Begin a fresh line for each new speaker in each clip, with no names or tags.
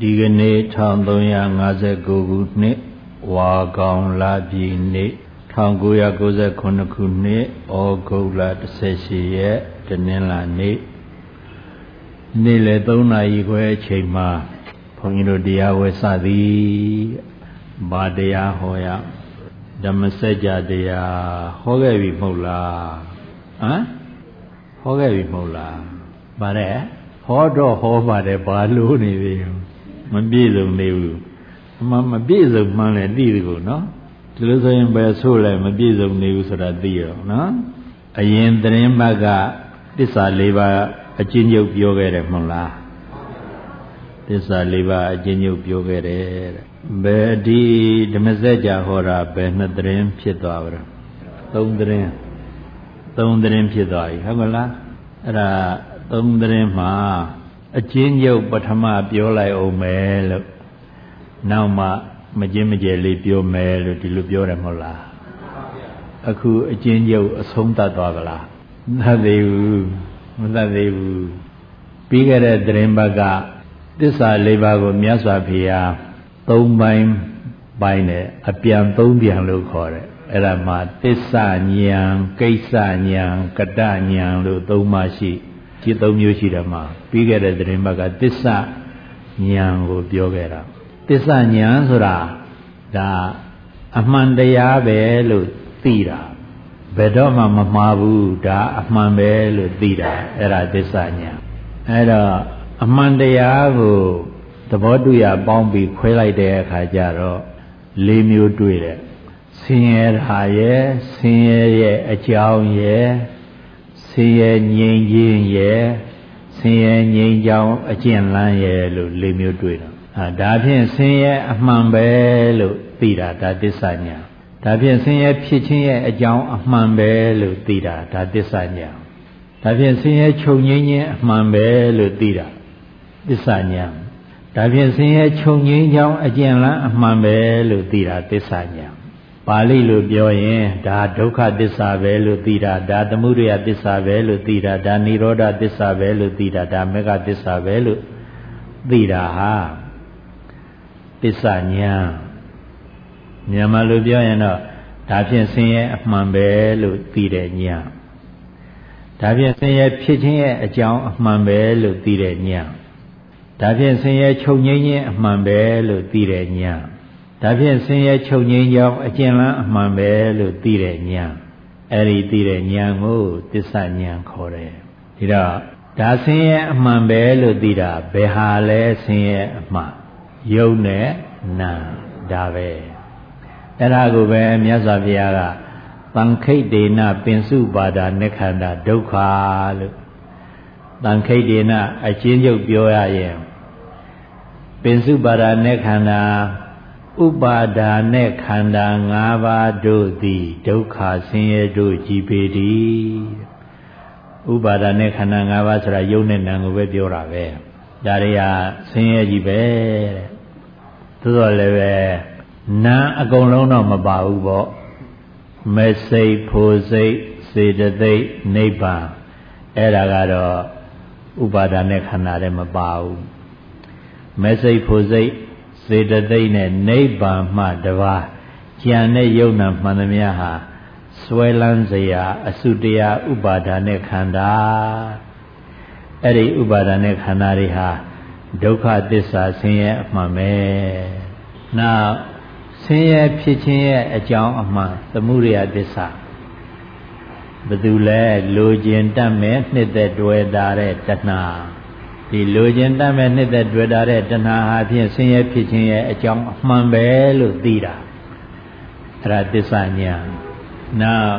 ဒီကနေ့1359ခုနှစ်ဝါကောင်လပြည်နေ့1998ခုနှစ်ဩဂုတ်လ18ရက်တနင်္လာနေ့နေ့လယ်3နာရီခွဲအချိန်မှာဘုန်းကြီးတို့တရားဝဲစသည်ဘာတရားဟောရဓမ္မစကြာတရားဟောခဲ့ပြီမဟုတ်လားဟမ်ဟောခဲ့ပြီမဟုတ်လားဗါတဲ့ဟောတော့ဟောပါတယ်ဘာလို့နေပြီ မပြည့်စုံနေဘူးအမှမပြည့်စုံမှန်းလည်းသိတယ်ကိုနော်ဒီလိုဆိုရင်ပဲဆိုလဲမပြည့်စုံနေဘူးဆိုတာသိရောနော်အရင်သတင်းဘက်ကသစ္စာ၄ပါးအကျဉ်းချုပ်ပြောခဲ့တယ်မဟုတ်လားသစ္စာ၄ပါးအကျဉ်းချုပ်ပြောခဲ့တယ်တဲ့ဘယ်ဒီဓမ္မစကြာဟောတာဘယ်နှစ်သတင်းဖြစ်သွားပါလဲသုံးသတင်းသုံးသတင်းဖြစ်သွားပြီဟုတ်မလားအဲ့ဒါသုံးသတင်းမှာ အကျဉ်းချုပ်ပထမပြောလိုက်အောင်မယ်လို့နောက်မှမကျင်းမကျဲလေးပြောမယ်လို့ဒီလိုပြောတယ်မဟုတ်လားအခုအကျဉ်းချုပ်အဆုံးသတ်သွားကြလားမသတ်သေးဘူးမသတ်သေးဘူးပြီးခဲ့တဲ့သတင်းဘက်ကသစ္စာလေးပါးကိုမြတ်စွာဘုရားသုံးပိုင်းပိုင်းနဲ့အပြန်သုံးပြန်လို့ခေါ်တယ်အဲ့ဒါမှာသစ္စာဉာဏ်ကိစ္စဉာဏ်ကတဉာဏ်လို့သုံးပါရှိ ဒီသုံးမျိုးရှိတယ်မှာပြီးခဲ့တဲ့သတင်းဘက်ကသစ္စာဉာဏ်ကိုပြောခဲ့တာသစ္စာဉာဏ်ဆိုတာဒါအမှန်တရားပဲလို့သိတာဘယ်တော့မှမမှားဘူးဒါအမှန်ပဲလို့သိတာအဲ့ဒါသစ္စာဉာဏ်အဲ့တော့အမှန်တရားကိုသဘောတူရပေါင်းပြီးခွဲလိုက်တဲ့အခါကျတော့၄မျိုးတွေ့တယ်ဆင်းရဲတာရဲ့ဆင်းရဲရဲ့အကြောင်းရဲ့ ဆင်းရဲငြိမ်းခြင်းရဲ့ဆင်းရဲငြိမ်းချောင်းအကျင့်လန်းရဲ့လို့၄မျိုးတွေ့တယ်အာဒါဖြင့်ဆင်းရဲအမှန်ပဲလို့သိတာဒါသစ္စာညာဒါဖြင့်ဆင်းရဲဖြစ်ခြင်းရဲ့အကြောင်းအမှန်ပဲလို့သိတာဒါသစ္စာညာဒါဖြင့်ဆင်းရဲချုပ်ငြိမ်းခြင်းအမှန်ပဲလို့သိတာသစ္စာညာဒါဖြင့်ဆင်းရဲချုပ်ငြိမ်းကြောင်းအကျဉ်းလန်းအမှန်ပဲလို့သိတာသစ္စာညာ ပါဠိလိုပြောရင်ဒါဒုက္ခသစ္စာပဲလို့သိတာဒါသမုဒယသစ္စာပဲလို့သိတာဒါនិရောဓသစ္စာပဲလို့သိတာဒါမေဃသစ္စာပဲလို့သိတာဟာသစ္စာညာမြန်မာလိုပြောရင်တော့ဒါဖြင့်ဆင်းရဲအမှန်ပဲလို့သိတဲ့ညာဒါဖြင့်ဆင်းရဲဖြစ်ခြင်းရဲ့အကြောင်းအမှန်ပဲလို့သိတဲ့ညာဒါဖြင့်ဆင်းရဲချုပ်ငြိမ်းခြင်းအမှန်ပဲလို့သိတဲ့ညာ ဒါဖြင့်ဆင်းရဲချုပ်ငြိမ်းကြောင်းအကျဉ်းလန်းအမှန်ပဲလို့သိတဲ့ညာအဲ့ဒီသိတဲ့ညာကိုသစ္စာညာခေါ်တယ်ဒီတော့ဒါဆင်းရဲအမှန်ပဲလို့သိတာဘယ်ဟာလဲဆင်းရဲအမှန်ယုံနဲ့နာဒါပဲအဲ့ဒါကိုပဲမြတ်စွာဘုရားကတန်ခိတ်ဒေနပင်စုပါဒာနိခန္ဓာဒုက္ခလို့တန်ခိတ်ဒေနအချင်းချုပ်ပြောရရင်ပင်စုပါဒာနိခန္ဓာ ဥပါဒာနဲ့ခန္ဓာ၅ပါးတို့သည်ဒုက္ခဆင်းရဲတို့ကြည်ပေသည်ဥပါဒာနဲ့ခန္ဓာ၅ပါးဆိုတာယုံနဲ့နာကိုပဲပြောတာပဲဒါတွေကဆင်းရဲကြီးပဲတဲ့သို့တော်လည်းပဲနာအကုန်လုံးတော့မပါဘူးပေါ့မစိတ်ဖို့စိတ်စေတသိက်နိဗ္ဗာန်အဲ့ဒါကတော့ဥပါဒာနဲ့ခန္ဓာလည်းမပါဘူးမစိတ်ဖို့စိတ် စေတသိက်နဲ့နိဗ္ဗာန်မှတပါးကြံတဲ့ယုံနာမှန်သမျှဟာဆွဲလန်းစရာအစုတရားဥပါဒာနဲ့ခန္ဓာအဲ့ဒီဥပါဒာနဲ့ခန္ဓာတွေဟာဒုက္ခသစ္စာဆင်းရဲအမှန်ပဲနောက်ဆင်းရဲဖြစ်ခြင်းရဲ့အကြောင်းအမှန်သမှုရိယသစ္စာဘယ်သူလဲလိုခြင်းတတ်မဲ့နှစ်သက်တွေ့တာတဲ့တဏှာ ဒီလိုခြင်းတတ်မဲ့နှစ်သက်တွေ့တာတဲ့တဏှာဟာဖြင့်ဆင်းရဲဖြစ်ခြင်းရဲ့အကြောင်းအမှန်ပဲလို့သိတာအဲ့ဒါသစ္စာညာနောက်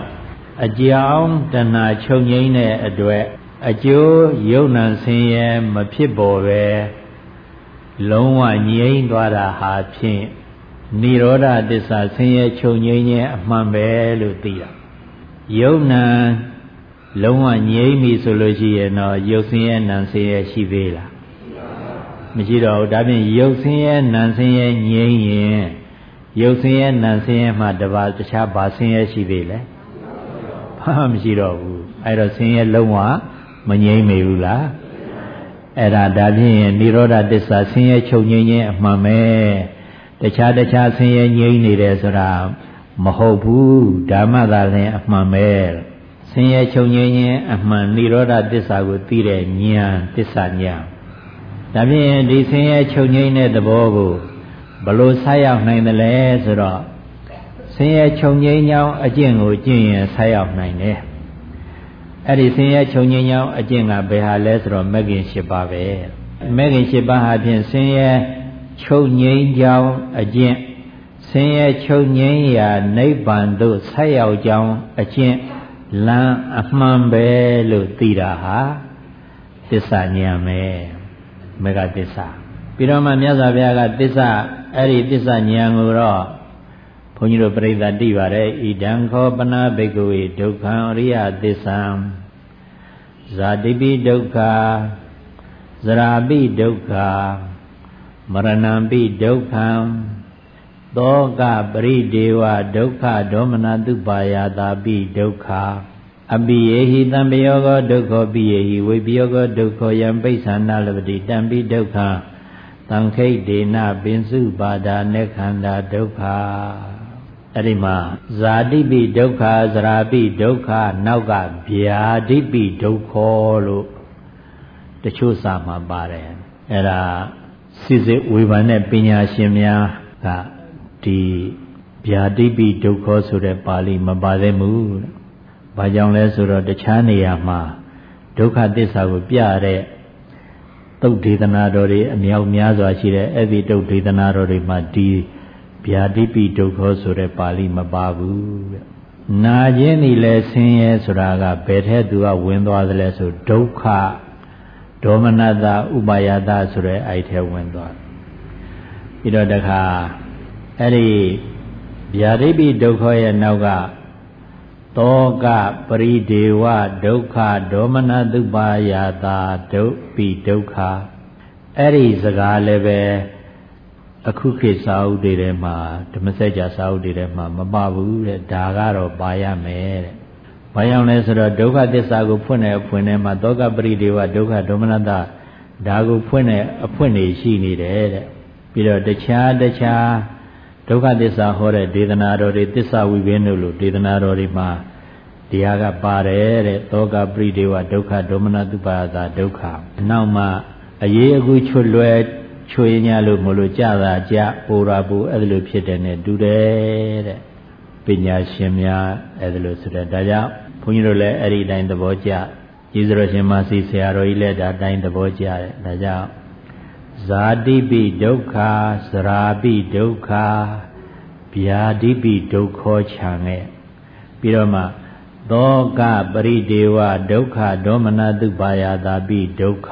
အကြောင်းတဏှာချုပ်ငိမ့်တဲ့အတွက်အကျိုးယုံ nant ဆင်းရဲမဖြစ်ပေါ်ပဲလုံးဝငြိမ့်သွားတာဟာဖြင့်និရောဓသစ္စာဆင်းရဲချုပ်ငြိမ်းခြင်းအမှန်ပဲလို့သိတာယုံနာ လုံးဝငြိမ့်ပြီဆိုလို့ရှိရင်တော့ယုတ်ဆင်းရဲနံဆင်းရဲရှိသေးလားမရှိတော့ဘူးဒါဖြင့်ယုတ်ဆင်းရဲနံဆင်းရဲငြိမ့်ရင်ယုတ်ဆင်းရဲနံဆင်းရဲမှတပါတခြားဘာဆင်းရဲရှိသေးလဲဘာမှမရှိတော့ဘူးအဲ့တော့ဆင်းရဲလုံးဝမငြိမ့်မေဘူးလားအဲ့ဒါဒါဖြင့်និရောဓသစ္စာဆင်းရဲချုပ်ငြိမ်းခြင်းအမှန်ပဲတခြားတခြားဆင်းရဲငြိမ်းနေတယ်ဆိုတာမဟုတ်ဘူးဓမ္မသာလျှင်အမှန်ပဲ ဆင်းရဲချုပ်ငြိမ်းခြင်းအမှန်និရောဓသစ္စာကိုသိတဲ့ဉာဏ်သစ္စာဉာဏ်ဒါဖြင့်ဒီဆင်းရဲချုပ်ငြိမ်းတဲ့သဘောကိုဘလို့ဆက်ရောက်နိုင်တယ်လဲဆိုတော့ဆင်းရဲချုပ်ငြိမ်းကြောင်းအကျင့်ကိုကျင့်ရင်ဆက်ရောက်နိုင်တယ်အဲ့ဒီဆင်းရဲချုပ်ငြိမ်းကြောင်းအကျင့်ကဘယ်ဟာလဲဆိုတော့မဂ်ခင်၈ပါးပဲမဂ်ခင်၈ပါးဟာဖြင့်ဆင်းရဲချုပ်ငြိမ်းကြောင်းအကျင့်ဆင်းရဲချုပ်ငြိမ်းရာနိဗ္ဗာန်သို့ဆက်ရောက်ကြောင်းအကျင့် လမ်းအမှန်ပဲလို့သိတာဟာသစ္စာဉာဏ်ပဲမေဃသစ္စာပြီးတော့မှမြတ်စွာဘုရားကသစ္စာအဲ့ဒီသစ္စာဉာဏ်ကိုတော့ဘုန်းကြီးတို့ပြိဿတိပါတယ်ဣဒံခောပနာဘိကဝေဒုက္ခံအရိယသစ္စာဇာတိပိဒုက္ခဇရာပိဒုက္ခမရဏံပိဒုက္ခံ သောကပရိဒေဝဒုက္ခဒေါမနတုပါယတာပိဒုက္ခအပိယေဟိတံပယောဂဒုက္ခောပိယေဟိဝိပယောဂဒုက္ခောယံပိဿာနာလပတိတံပိဒုက္ခသံခိတ်ဒေနပင်စုပါဒာနေခန္ဓာဒုက္ခအဲ့ဒီမှာဇာတိပိဒုက္ခဇရာပိဒုက္ခနောက်ကဗျာတိပိဒုက္ခောလို့တချို့စာမှာပါတယ်အဲ့ဒါစိစစ်ဝေဖန်တဲ့ပညာရှင်များက ဒီဗျာတိပိဒုက္ခောဆိုတဲ့ပါဠိမပါသေးဘူး။ဘာကြောင့်လဲဆိုတော့တခြားနေရာမှာဒုက္ခသစ္စာကိုပြတဲ့တုတ်ဒေသနာတော်တွေအမြောက်များစွာရှိတဲ့အဲ့ဒီတုတ်ဒေသနာတော်တွေမှာဒီဗျာတိပိဒုက္ခောဆိုတဲ့ပါဠိမပါဘူးတဲ့။နာခြင်းนี่လဲဆင်းရဲဆိုတာကဘယ်ထဲသူကဝင်သွားသလဲဆိုဒုက္ခဒေါမနတဥပါယတဆိုတဲ့အဲ့ထဲဝင်သွားပြီးတော့တခါ အဲ့ဒီဗျာဒိပိဒုက္ခရဲ့နောက်ကတောကပရိဒေဝဒုက္ခဒေါမနတုပါယတာဒုပိဒုက္ခအဲ့ဒီစကားလည်းပဲအခုခေတ်စာအုပ်တွေထဲမှာဓမ္မစကြာစာအုပ်တွေထဲမှာမပဘူးတဲ့ဒါကတော့ပါရမယ်တဲ့။ဘာကြောင့်လဲဆိုတော့ဒုက္ခသစ္စာကိုဖွင့်တဲ့အဖွင့်ထဲမှာတောကပရိဒေဝဒုက္ခဒေါမနတဒါကိုဖွင့်တဲ့အဖွင့်နေရှိနေတယ်တဲ့။ပြီးတော့တခြားတခြား ဒုက္ခသစ္စာဟောတဲ့ဒေသနာတော်တွေသစ္စာဝိပင်းတို့လိုဒေသနာတော်တွေမှာတရားကပါတယ်တဲ့သောကပရိဒေဝဒုက္ခဒေါမနတုပါဒဒုက္ခနောက်မှအရေးအကူချွတ်လွယ်ချွေညာလို့မလို့ကြတာကြပိုရာပူအဲ့ဒါလိုဖြစ်တယ်နဲ့တူတယ်တဲ့ပညာရှင်များအဲ့ဒါလိုဆိုတဲ့ဒါကြောင့်ဘုန်းကြီးတို့လည်းအဲ့ဒီတိုင်းသဘောကျကျေးဇူးတော်ရှင်မဆီဆရာတော်ကြီးလည်းဒါတိုင်းသဘောကျတယ်ဒါကြောင့် ဇာတိပိဒုက္ခစရာပိဒုက္ခဗျာတိပိဒုက္ခောခြံနဲ့ပြီးတော့မှသောကပရိဒေဝဒုက္ခဒေါမနတုပါယတာပိဒုက္ခ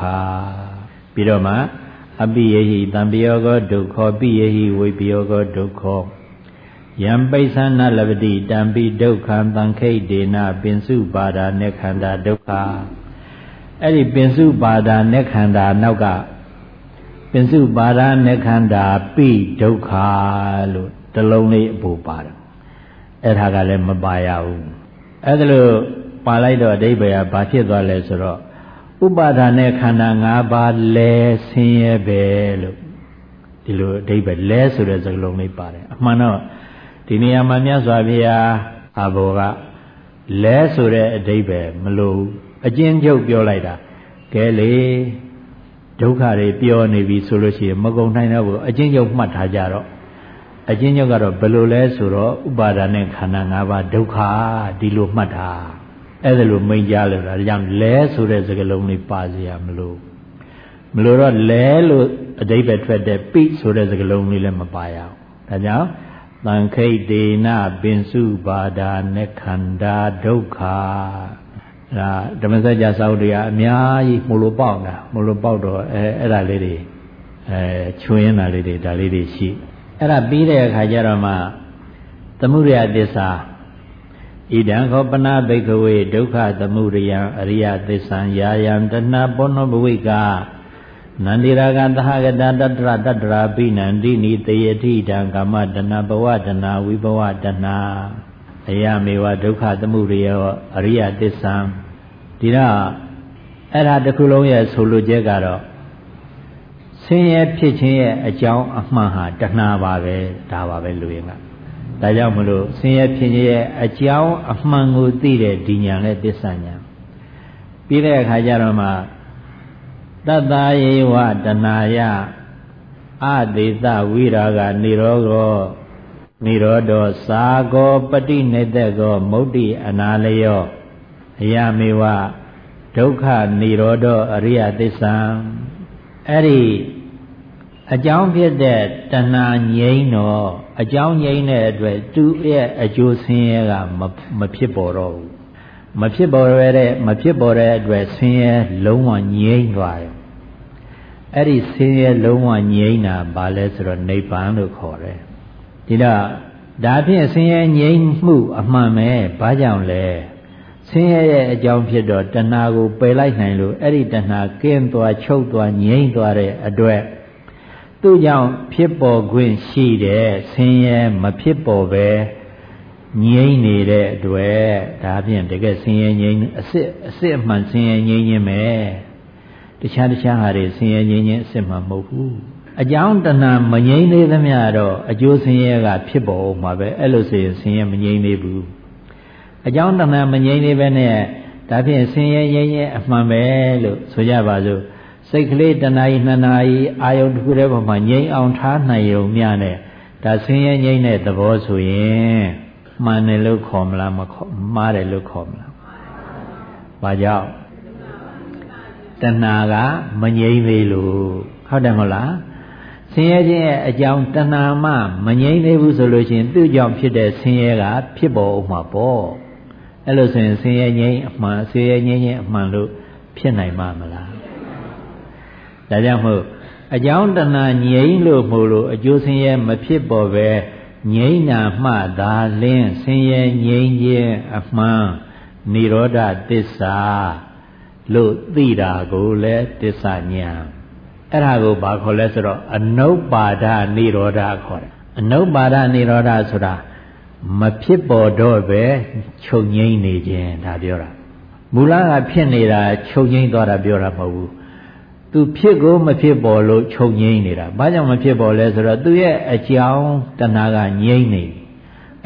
ပြီးတော့မှအပိယဟိတံပယောကောဒုက္ခောပိယဟိဝိပယောကောဒုက္ခောယံပိဿနာလပတိတံပိဒုက္ခံတံခိတ်ဒေနပင်စုပါဒာနေခန္ဓာဒုက္ခအဲ့ဒီပင်စုပါဒာနေခန္ဓာနောက်က ပင်စုပါဒာနေခန္ဓာပိဒုက္ခလို့တလုံးလေးအပူပါတယ်အဲ့ဒါကလည်းမပါရဘူးအဲ့ဒါလို့ပါလိုက်တော့အဓိပ္ပာယ်ကဘာဖြစ်သွားလဲဆိုတော့ဥပါဒာနဲ့ခန္ဓာ၅ပါးလဲဆင်းရဲပဲလို့ဒီလိုအဓိပ္ပာယ်လဲဆိုတဲ့စကားလုံးလေးပါတယ်အမှန်တော့ဒီနေရာမှာမြတ်စွာဘုရားအဘောကလဲဆိုတဲ့အဓိပ္ပာယ်မလို့အကျဉ်းချုပ်ပြောလိုက်တာကဲလေ ဒုက္ခတွေပြောနေပြီဆိုလို့ရှိရင်မကုံနိုင်တော့ဘူးအကျဉ်းချုပ်မှတ်ထားကြတော့အကျဉ်းချုပ်ကတော့ဘယ်လိုလဲဆိုတော့ဥပါဒာနဲ့ခန္ဓာ၅ပါးဒုက္ခဒီလိုမှတ်တာအဲ့ဒါလိုမိန်ကြားလို့ဒါကြောင့်လဲဆိုတဲ့စကားလုံးလေးပါစီရမလို့မလို့တော့လဲလို့အဓိပ္ပာယ်ထွက်တဲ့ပိဆိုတဲ့စကားလုံးလေးလည်းမပါရအောင်ဒါကြောင့်တန်ခိတ်ဒေနပင်စုပါဒာနခန္ဓာဒုက္ခ ဒါဓမ္မစကြာစာအုပ်တွေကအများကြီးမလို့ပေါက်တာမလို့ပေါက်တော့အဲအဲ့ဒါလေးတွေအဲချွင်းတာလေးတွေဒါလေးတွေရှိအဲ့ဒါပြီးတဲ့အခါကျတော့မှသမှုရိယသစ္စာဣဒံခောပနာဘိကဝေဒုက္ခသမှုရိယအရိယသစ္ဆံယာယံတဏပောနောဘဝိကနန္တိရာဂသဟဂတတတရတတရာပိနန္တိနိတေယတိတံကာမတဏဘဝတဏဝိဘဝတဏ အယမေဝဒုက္ခသမှုရိယအရိယသစ္ဆံဒီတော့အဲ့ဒါတစ်ခုလုံးရဲ့ဆိုလိုချက်ကတော့င်းရဲဖြစ်ခြင်းရဲ့အကြောင်းအမှန်ဟာတဏှာပါပဲဒါပါပဲလူရင်းကဒါကြောင့်မလို့ဆင်းရဲဖြစ်ခြင်းရဲ့အကြောင်းအမှန်ကိုသိတဲ့ဒီညာနဲ့သစ္စာညာပြီးတဲ့အခါကျတော့မှတတ္တယေဝတဏှာယအတေသဝိရာဂនិရောဂော និရောဓောသာကောပฏิနေတကောမုဒ္တိအနာလယောအယမေဝဒုက္ခនិရောဓအရိယသစ္စာအဲ့ဒီအကြောင်းဖြစ်တဲ့တဏှာငြိမ်းတော့အကြောင်းငြိမ်းတဲ့အတွက်သူ့ရဲ့အကျိုးဆင်းရဲကမဖြစ်ပေါ်တော့ဘူးမဖြစ်ပေါ်ရတဲ့မဖြစ်ပေါ်တဲ့အတွက်ဆင်းရဲလုံးဝငြိမ်းသွားတယ်အဲ့ဒီဆင်းရဲလုံးဝငြိမ်းတာဘာလဲဆိုတော့နိဗ္ဗာန်လို့ခေါ်တယ် ဒီတော့ဒါဖြင့်ဆင်းရဲငြိမ်းမှုအမှန်ပဲဘာကြောင့်လဲဆင်းရဲရဲ့အကြောင်းဖြစ်တော့တဏှာကိုပယ်လိုက်နိုင်လို့အဲ့ဒီတဏှာကင်းသွားချုပ်သွားငြိမ်းသွားတဲ့အတွက်သူ့ကြောင့်ဖြစ်ပေါ်ခွင့်ရှိတဲ့ဆင်းရဲမဖြစ်ပေါ်ပဲငြိမ်းနေတဲ့အတွက်ဒါဖြင့်တကယ်ဆင်းရဲငြိမ်းအစစ်အစစ်အမှန်ဆင်းရဲငြိမ်းခြင်းပဲတခြားတခြားဟာတွေဆင်းရဲငြိမ်းခြင်းအစစ်မှမဟုတ်ဘူး အကြောင်းတဏမငြိမ်းသေးသမျှတော့အကျိုးဆင်းရဲကဖြစ်ပေါ်မှာပဲအဲ့လိုဆိုရင်ဆင်းရဲမငြိမ်းသေးဘူးအကြောင်းတဏမငြိမ်းသေးပဲနဲ့ဒါဖြင့်ဆင်းရဲငြိမ်းခြင်းအမှန်ပဲလို့ဆိုကြပါစို့စိတ်ကလေးတဏှာကြီးနှစ်နာရီအာယုန်တစ်ခုတည်းပေါ်မှာငြိမ်းအောင်ထားနိုင်ရုံမျှနဲ့ဒါဆင်းရဲငြိမ်းတဲ့သဘောဆိုရင်မှန်တယ်လို့ခေါ်မလားမခေါ်မှားတယ်လို့ခေါ်မလားဘာကြောင့်တဏှာကမငြိမ်းသေးလို့ဟုတ်တယ်မဟုတ်လား ဆင်းရဲခြင်းရဲ့အကြောင်းတဏှာမှမငြိမ်းသေးဘူးဆိုလို့ရှိရင်သူ့ကြောင့်ဖြစ်တဲ့ဆင်းရဲကဖြစ်ပေါ်ဥမှာပေါ့အဲ့လိုဆိုရင်ဆင်းရဲငြိမ်းအမှန်ဆင်းရဲငြိမ်းခြင်းအမှန်လို့ဖြစ်နိုင်မှာမလားဒါကြောင့်မို့အကြောင်းတဏှာငြိမ်းလို့မို့လို့အကျိုးဆင်းရဲမဖြစ်ပေါ်ပဲငြိမ်းနာမှသာလင်းဆင်းရဲငြိမ်းခြင်းအမှန်និရောဓသစ္စာလို့သိတာကိုလည်းသစ္စာညာ အဲ့ဒါကိုဘာခေါ်လဲဆိုတော့အနုပ္ပါဒនិရောဓခေါ်တယ်အနုပ္ပါဒនិရောဓဆိုတာမဖြစ်ပေါ်တော့ပဲချုပ်ငိမ့်နေခြင်းဒါပြောတာမူလကဖြစ်နေတာချုပ်ငိမ့်သွားတာပြောတာမဟုတ်ဘူးသူဖြစ်ကိုမဖြစ်ပေါ်လို့ချုပ်ငိမ့်နေတာဘာကြောင့်မဖြစ်ပေါ်လဲဆိုတော့သူရဲ့အကြောင်းတဏှာကငိမ့်နေ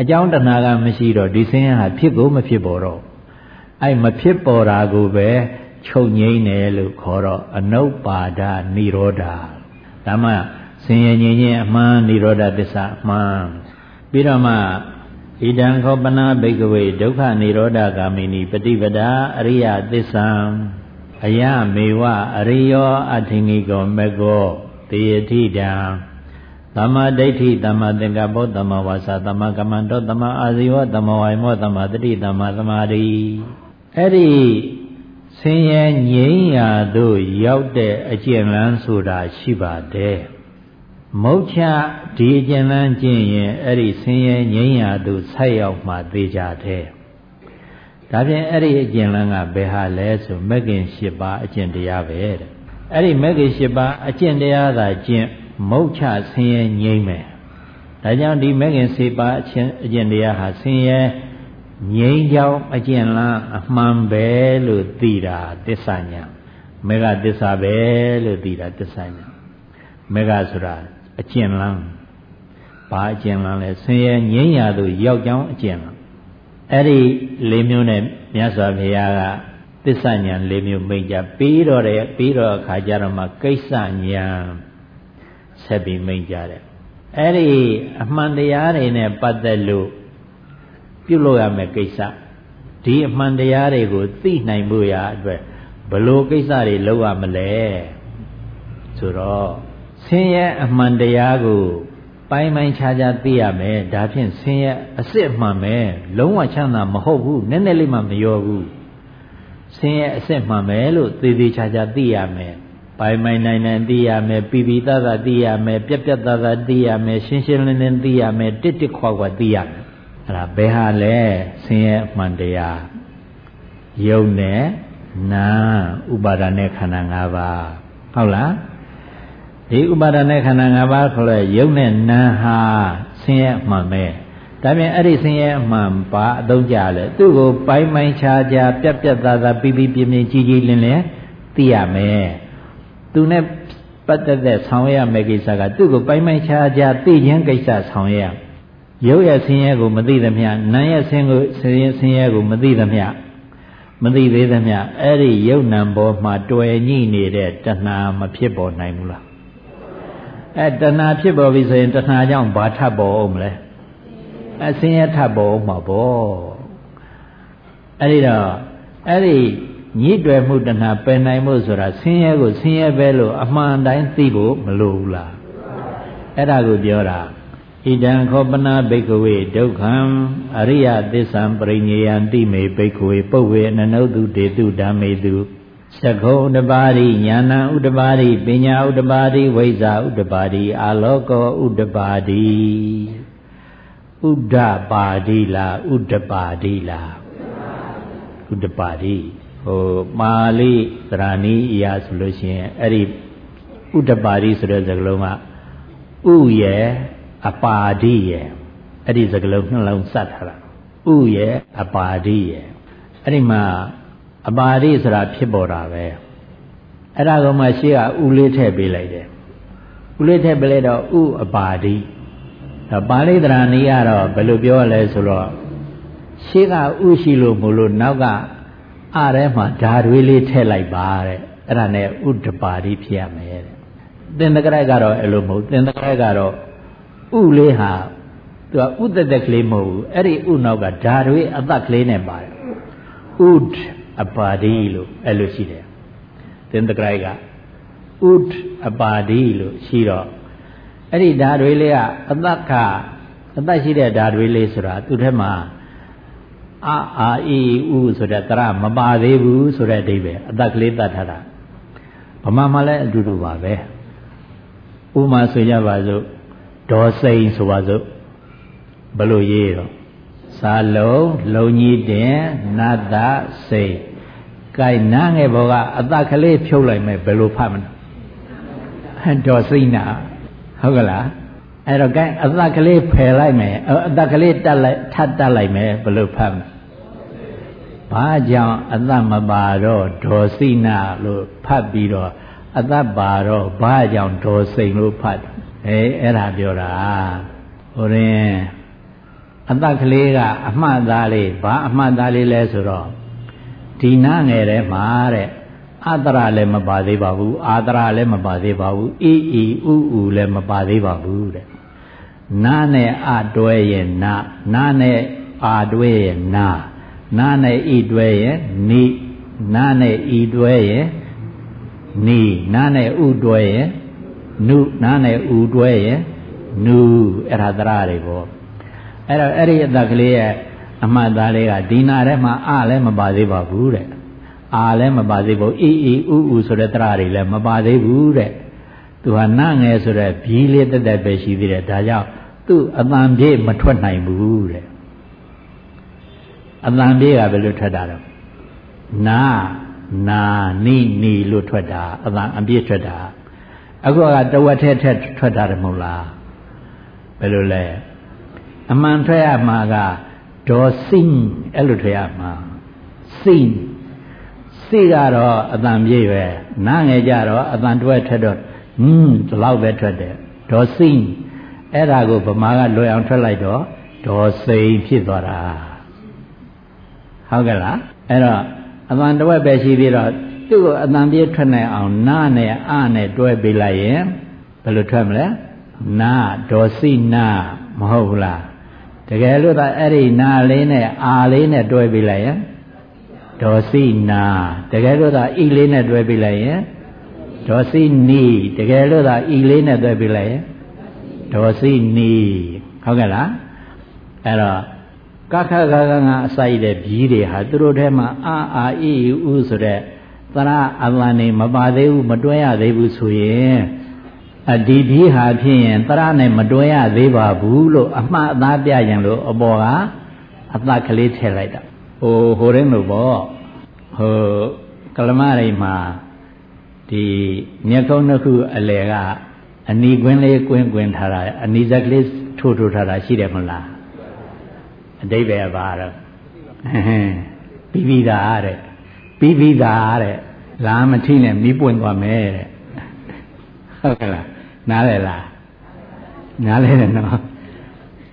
အကြောင်းတဏှာကမရှိတော့ဒီစင်းဟာဖြစ်ကိုမဖြစ်ပေါ်တော့အဲ့မဖြစ်ပေါ်တာကိုပဲ ချုပ်ငိမ့်တယ်လို့ခေါ်တော့အနုပါဒနိရောဓဒါမှဆင်းရဲငြိမ်းခြင်းအမှန်နိရောဓသစ္စာအမှန်ပြီးတော့မှဣဒံခောပနာဘိကဝေဒုက္ခနိရောဓဂ ामिनि ပฏิပဒာအရိယသစ္ဆံအယမေဝအရိယောအထင်ကြီးကောမကောတေယတိတံသမ္မာဒိဋ္ဌိသမ္မာသင်္ကပ္ပောသမ္မာဝါစာသမ္မာကမ္မန္တောသမ္မာအာဇီဝသမ္မာဝါယမောသမ္မာတတိသမ္မာသမာဓိအဲ့ဒီ င်းရဲငြိမ်းရာသို့ရောက်တဲ့အကျင့်လန်းဆိုတာရှိပါတယ်မုတ်ချဒီအကျင့်လန်းကျင့်ရင်အဲ့ဒီဆင်းရဲငြိမ်းရာသို့ဆက်ရောက်မှသိကြတယ်ဒါဖြင့်အဲ့ဒီအကျင့်လန်းကဘယ်ဟာလဲဆိုမဂ္ဂင်၈ပါးအကျင့်တရားပဲတဲ့အဲ့ဒီမဂ္ဂင်၈ပါးအကျင့်တရားသာကျင့်မုတ်ချဆင်းရဲငြိမ်းမယ်ဒါကြောင့်ဒီမဂ္ဂင်၄ပါးအကျင့်အကျင့်တရားဟာဆင်းရဲ ငြိမ်းချောင်းအကျင့်လန်းအမှန်ပဲလို့သိတာသစ္စာညာမေဃသစ္စာပဲလို့သိတာသစ္စာညာမေဃဆိုတာအကျင့်လန်းဘာအကျင့်လန်းလဲဆင်းရဲငြိမ်းရာသို့ရောက်ကြောင်းအကျင့်လန်းအဲ့ဒီလေးမျိုးနဲ့မြတ်စွာဘုရားကသစ္စာညာလေးမျိုးမိတ်ကြပြီးတော့တယ်ပြီးတော့အခါကျတော့မှကိစ္စညာဆက်ပြီးမိတ်ကြတယ်အဲ့ဒီအမှန်တရားတွေနဲ့ပတ်သက်လို့ ပြုလုပ်ရမယ့်ကိစ္စဒီအမှန်တရားတွေကိုသိနိုင်ဖို့ရာအတွက်ဘလို့ကိစ္စတွေလုပ်ရမလဲဆိုတော့ဆင်းရဲအမှန်တရားကိုပိုင်းပိုင်းခြားခြားသိရမယ်ဒါဖြင့်ဆင်းရဲအစ်စ်မှန်ပဲလုံးဝချမ်းသာမဟုတ်ဘူးနည်းနည်းလေးမှမရောဘူးဆင်းရဲအစ်စ်မှန်ပဲလို့သေသေးချာချာသိရမယ်ပိုင်းပိုင်းနိုင်နိုင်သိရမယ်ပြပြသားသားသိရမယ်ပြက်ပြက်သားသားသိရမယ်ရှင်းရှင်းလင်းလင်းသိရမယ်တစ်တစ်ခွာခွာသိရမယ် အဲ့ဒါဘယ်ဟာလဲဆင်းရဲအမှန်တရားယုံနဲ့နာဥပါဒာနဲ့ခန္ဓာ၅ပါးဟုတ်လားဒီဥပါဒနဲ့ခန္ဓာ၅ပါးခေါ်လဲယုံနဲ့နာဟာဆင်းရဲအမှန်ပဲဒါပြန်အဲ့ဒီဆင်းရဲအမှန်ပါအသုံးကြလဲသူ့ကိုပိုင်းပိုင်းခြားခြားပြက်ပြက်သားသားပြီးပြီးပြင်းပြင်းကြီးကြီးလင်းလင်းသိရမယ်သူနဲ့ပတ်သက်တဲ့ဆောင်ရမယ့်ကိစ္စကသူ့ကိုပိုင်ပိုင်ခြားခြားသိခြင်းကိစ္စဆောင်ရ ရုပ်ရဲ့ဆင်းရဲကိုမသိသမျှနာမ်ရဲ့ဆင်းကိုဆင်းရဲကိုမသိသမျှမသိသေးသမျှအဲ့ဒီယုတ်နံဘောမှာတွယ်ညှိနေတဲ့တဏှာမဖြစ်ပေါ်နိုင်ဘူးလားအဲတဏှာဖြစ်ပေါ်ပြီဆိုရင်တဏှာကြောင့်ဘာထပ်ပေါ်အောင်မလဲအဆင်းရဲထပ်ပေါ်အောင်မှာပေါ့အဲ့ဒီတော့အဲ့ဒီညှိတွယ်မှုတဏှာပယ်နိုင်မှုဆိုတာဆင်းရဲကိုဆင်းရဲပဲလို့အမှန်တိုင်းသိဖို့မလိုဘူးလားအဲ့ဒါကိုပြောတာ ဣဒံခောပနာဘိကဝေဒုက္ခံအရိယသစ္ဆံပရိညေယံတိမေဘိကဝေပုဗ္ဗေအနနုတုတေတုဓမ္မေတုသကုံဥတပါရိညာဏဥတပါရိပညာဥတပါရိဝိဇ္ဇာဥတပါရိအာလောကောဥတပါရိဥဒ္ဒပါတိလားဥဒ္ဒပါတိလားဥဒ္ဒပါတိဟိုပါဠိသရဏီအရာဆိုလို့ရှိရင်အဲ့ဒီဥဒ္ဒပါတိဆိုတဲ့စကားလုံးကဥရဲ့ အပါတိရဲ့အဲ့ဒီစကားလုံးနှလုံးစပ်ထားတာဥရဲ့အပါတိရဲ့အဲ့ဒီမှာအပါတိဆိုတာဖြစ်ပေါ်တာပဲအဲ့ဒါကမှရှေ့ကဥလေးထည့်ပေးလိုက်တယ်ဥလေးထည့်ပေးလိုက်တော့ဥအပါတိဒါပါဠိတရဏီကတော့ဘယ်လိုပြောရလဲဆိုတော့ရှေ့ကဥရှိလို့မလို့နောက်ကအားထဲမှာဓာတွေလေးထည့်လိုက်ပါတဲ့အဲ့ဒါနဲ့ဥဒ္ဒပါတိဖြစ်ရမယ်တဲ့သင်္တကရက်ကတော့အဲ့လိုမဟုတ်သင်္တကရက်ကတော့ ဥလေးဟာသူကဥတတက်ကလေးမဟုတ်ဘူးအဲ့ဒီဥနောက်ကဓာတွေအသက်ကလေးနဲ့ပါတယ်ဥဒ္အပါတိလို့အဲ့လိုရှိတယ်သင်္တကရိုက်ကဥဒ္အပါတိလို့ရှိတော့အဲ့ဒီဓာတွေလေးကအသက်ကအသက်ရှိတဲ့ဓာတွေလေးဆိုတာသူထဲမှာအာအာအီဥဆိုတဲ့တရမပါသေးဘူးဆိုတဲ့အဓိပ္ပာယ်အသက်ကလေးတတ်ထားတာဗမာမှာလည်းအတူတူပါပဲဥမာဆိုကြပါစို့ ဒေါ်စိန်ဆိုပါစို့ဘလို့ရေးတော့စာလုံးလုံကြီးတင်နတ်တစိန်ကိုင်နားငယ်ဘောကအတကလေးဖြုတ်လိုက်မယ်ဘယ်လိုဖတ်မလဲဒေါ်စိန်နာဟုတ်ကလားအဲ့တော့ကိုင်အတကလေးဖယ်လိုက်မယ်အတကလေးတက်လိုက်ထပ်တက်လိုက်မယ်ဘယ်လိုဖတ်မလဲဘာကြောင့်အတမပါတော့ဒေါ်စိနာလို့ဖတ်ပြီးတော့အတပါတော့ဘာကြောင့်ဒေါ်စိန်လို့ဖတ် အဲအဲ့ဒါပြောတာဟိုရင်အတကလေးကအမှတ်သားလေးဘာအမှတ်သားလေးလဲဆိုတော့ဒီနာငယ်ထဲမှာတဲ့အတရလည်းမပါသေးပါဘူးအာတရလည်းမပါသေးပါဘူးအီအီဥဥလည်းမပါသေးပါဘူးတဲ့နာနဲ့အတွဲရဲ့နာနာနဲ့အာတွဲရဲ့နာနာနဲ့ဤတွဲရဲ့နိနာနဲ့ဤတွဲရဲ့နိနာနဲ့ဥတွဲရဲ့ နုနာနဲ့ဥတွဲရဲ့နုအဲ့ဒါသရတွေပေါ့အဲ့တော့အဲ့ဒီအတက်ကလေးရဲ့အမှတ်သားလေးကဒီနာထဲမှာအလည်းမပါသေးပါဘူးတဲ့အာလည်းမပါသေးဘူးအီအီဥဥဆိုတဲ့တရတွေလည်းမပါသေးဘူးတဲ့သူဟာနငယ်ဆိုတဲ့ဘီးလေးတက်တက်ပဲရှိသေးတယ်ဒါကြောင့်သူ့အတန်ပြေးမထွက်နိုင်ဘူးတဲ့အတန်ပြေးကဘယ်လိုထွက်တာတော့နာနာနိနီလို့ထွက်တာအတန်အပြည့်ထွက်တာ အခုကတဝက်ထဲထက်ထွက်တာတယ်မဟုတ်လားဘယ်လိုလဲအမှန်ထွက်ရမှာကဒေါ်စင်းအဲ့လိုထွက်ရမှာစင်းစိကတော့အတန်ပြေးပဲနားငယ်ကြတော့အတန်တွဲထွက်တော့ဟင်းဒီလောက်ပဲထွက်တယ်ဒေါ်စင်းအဲ့ဒါကိုဗမာကလွယ်အောင်ထွက်လိုက်တော့ဒေါ်စိန်ဖြစ်သွားတာဟုတ်ကဲ့လားအဲ့တော့အတန်တဝက်ပဲရှိပြီးတော့ သူ့ကိုအတန်ပြေးထွက်နိုင်အောင်နားနဲ့အနဲ့တွဲပေးလိုက်ရင်ဘယ်လိုထွက်မလဲနာဒေါ်စိနာမဟုတ်ဘူးလားတကယ်လို့သာအဲ့ဒီနာလေးနဲ့အာလေးနဲ့တွဲပေးလိုက်ရင်ဒေါ်စိနာတကယ်လို့သာဤလေးနဲ့တွဲပေးလိုက်ရင်ဒေါ်စိနီတကယ်လို့သာဤလေးနဲ့တွဲပေးလိုက်ရင်ဒေါ်စိနီဟုတ်ကဲ့လားအဲ့တော့ကခခခငါအစိုက်တဲ့ဘီးတွေဟာသူတို့ထဲမှာအာအာအီဥဆိုတဲ့ သရအလန်နေမပါသေးဘူးမတွဲရသေးဘူးဆိုရင်အဒီဘီးဟာဖြစ်ရင်သရနဲ့မတွဲရသေးပါဘူးလို့အမှားအသားပြရင်လို့အပေါ်ကအသက်ကလေးထည့်လိုက်တာဟိုဟိုရင်းလို့ပေါ့ဟိုကလမရိမှာဒီမျက်ကုံးနှစ်ခုအလယ်ကအနီကွင်းလေးကွင်းကွင်းထားတာအနီဇက်ကလေးထိုးထိုးထားတာရှိတယ်မလားအတိဘယ်ပါတော့ပြီးပြီးသားတဲ့ ပြီးပြီးသားတဲ့လာမထိနဲ့မီးပွင့်သွားမယ်တဲ့ဟ
ဟုတ်ကဲ့လားနားလဲလားနားလဲတယ်နော်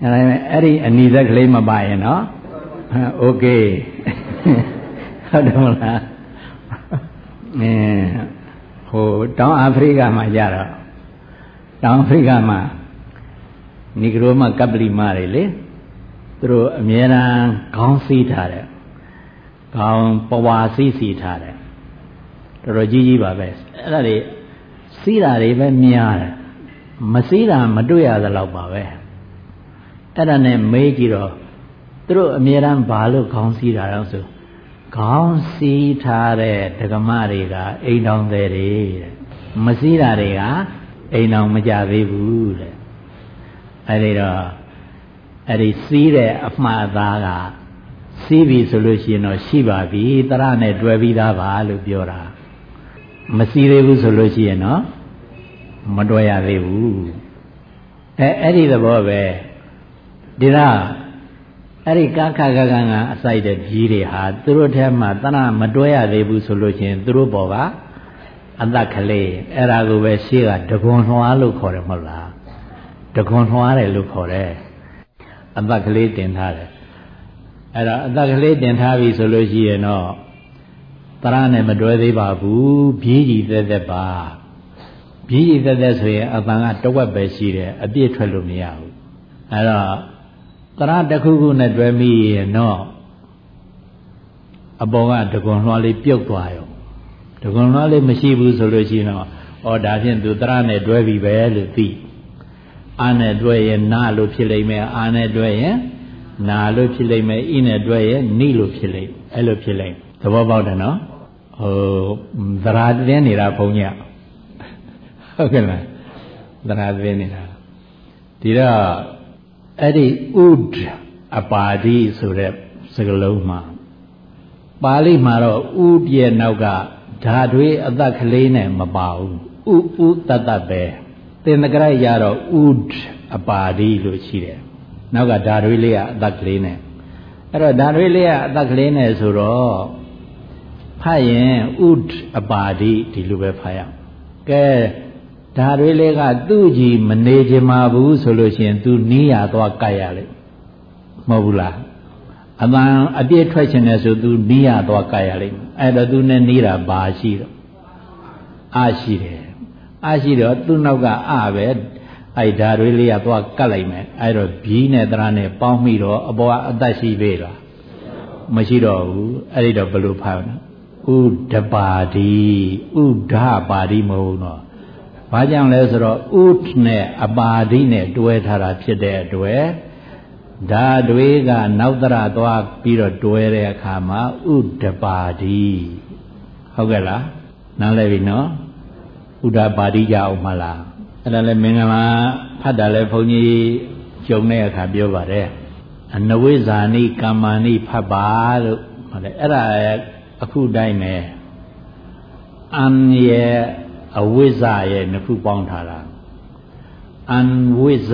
အဲ့ဒါအဲ့ဒီအနီသက်ကလေးမပါရင်နော်โอเคဟုတ်တယ်မလားအင်းဟိုတောင်အာဖရိကမှာကြတော့တောင်အာဖရိကမှာနီဂရိုမကပလီမာတွေလေသူတို့အမြဲတမ်းခေါင်းစည်းထားတယ် ခေါင်းပဝါစည်းစီထားတယ်တော်တော်ကြီးကြီးပါပဲအဲ့ဒါတွေစီးတာတွေပဲများတယ်မစီးတာမတွေ့ရသလောက်ပါပဲအဲ့ဒါနဲ့မေးကြည့်တော့သူတို့အမြဲတမ်းဘာလို့ခေါင်းစည်းတာတော့ဆိုခေါင်းစည်းထားတဲ့ဒကမတွေကအိမ်တော်တွေတဲ့မစည်းတာတွေကအိမ်တော်မကြသေးဘူးတဲ့အဲ့ဒီတော့အဲ့ဒီစီးတဲ့အမှားသားက စီးပြီဆိုလို့ရှိရင်တော့ရှိပါပြီတရနဲ့တွဲပြီးသားပါလို့ပြောတာမစီးသေးဘူးဆိုလို့ရှိရင်တော့မတွဲရသေးဘူးအဲအဲ့ဒီသဘောပဲဒီတော့အဲ့ဒီကခကကကအစိုက်တဲ့ကြီးတွေဟာသူတို့ထဲမှာတဏမတွဲရသေးဘူးဆိုလို့ချင်းသူတို့ဘောကအသက်ကလေးအဲ့ဒါကိုပဲရှေ့ကတကွန်လွှားလို့ခေါ်တယ်မဟုတ်လားတကွန်လွှားတယ်လို့ခေါ်တယ်အသက်ကလေးတင်ထားတယ် အဲ့တော့အသက်ကလေးတင်ထားပြီဆိုလို့ရှိရင်တော့တရနဲ့မတွဲသေးပါဘူးဘီးကြီးသက်သက်ပါဘီးကြီးသက်သက်ဆိုရင်အပန်ကတဝက်ပဲရှိတယ်အပြည့်ထွက်လို့မရဘူးအဲ့တော့တရတစ်ခုခုနဲ့တွဲမိရင်တော့အပေါ်ကတကွန်လွှားလေးပြုတ်သွားရောတကွန်လွှားလေးမရှိဘူးဆိုလို့ရှိရင်တော့ဩဒါဖြင့်သူတရနဲ့တွဲပြီပဲလို့သိအာနဲ့တွဲရင်နာလို့ဖြစ်လိမ့်မယ်အာနဲ့တွဲရင် နာလို့ဖြစ်လိမ့်မယ်ဣနဲ့တွဲရင်နိလို့ဖြစ်လိမ့်အဲ့လိုဖြစ်လိမ့်သဘောပေါက်တယ်နော်ဟိုသရာတင်းနေတာဘုံညဟုတ်ကဲ့လားသရာတင်းနေတာဒီတော့အဲ့ဒီဥဒ္အပါတိဆိုတဲ့စကားလုံးမှာပါဠိမှာတော့ဥဒ္ရဲ့နောက်ကဓာတွေအသက်ကလေးနဲ့မပါဘူးဥဥတတပဲသင်္ကရရတော့ဥဒ္အပါတိလို့ရှိတယ် နောက်ကဓာတွေလေးကအသက်ကလေးနဲ့အဲ့တော့ဓာတွေလေးကအသက်ကလေးနဲ့ဆိုတော့ဖတ်ရင်ဥဒ္အပါဒိဒီလိုပဲဖတ်ရအောင်ကဲဓာတွေလေးကသူ့ကြီးမနေခြင်းမဘူးဆိုလို့ရှိရင် သူနီးရသွားကြိုက်ရလိမ့်မဟုတ်ဘူးလားအမှန်အပြည့်ထွက်ခြင်းနဲ့ဆို तू နီးရသွားကြိုက်ရလိမ့်မယ်အဲ့တော့ तू နဲ့နီးတာဘာရှိတော့အရှိတယ်အရှိတော့သူ့နောက်ကအပဲ အဲ့ဓာတွေလေးကသွားကတ်လိုက်မယ်အဲ့တော့ဘီးနဲ့တရနဲ့ပေါင်းမိတော့အပေါ်ကအသက်ရှိပေလားမရှိတော့ဘူးအဲ့ဒီတော့ဘယ်လိုဖတ်ဥဒပါတိဥဒပါတိမဟုတ်တော့ဘာကြောင့်လဲဆိုတော့ဥထနဲ့အပါဒိနဲ့တွဲထားတာဖြစ်တဲ့အတွက်ဓာတွေကနောက်တရသွားပြီးတော့တွဲတဲ့အခါမှာဥဒပါတိဟုတ်ကဲ့လားနားလည်ပြီနော်ဥဒပါတိကြအောင်မလား အဲ့ဒါလဲမင်္ဂလာဖတ်တာလဲဘုန်းကြီးကြုံတဲ့အခါပြောပါတယ်အနဝိဇာနိကာမဏိဖတ်ပါလို့ဟုတ်တယ်အဲ့ဒါအခုတိုင်းပဲအံရဲ့အဝိဇ္ဇရဲ့နှစ်ခုပေါင်းထားတာအံဝိဇ္ဇ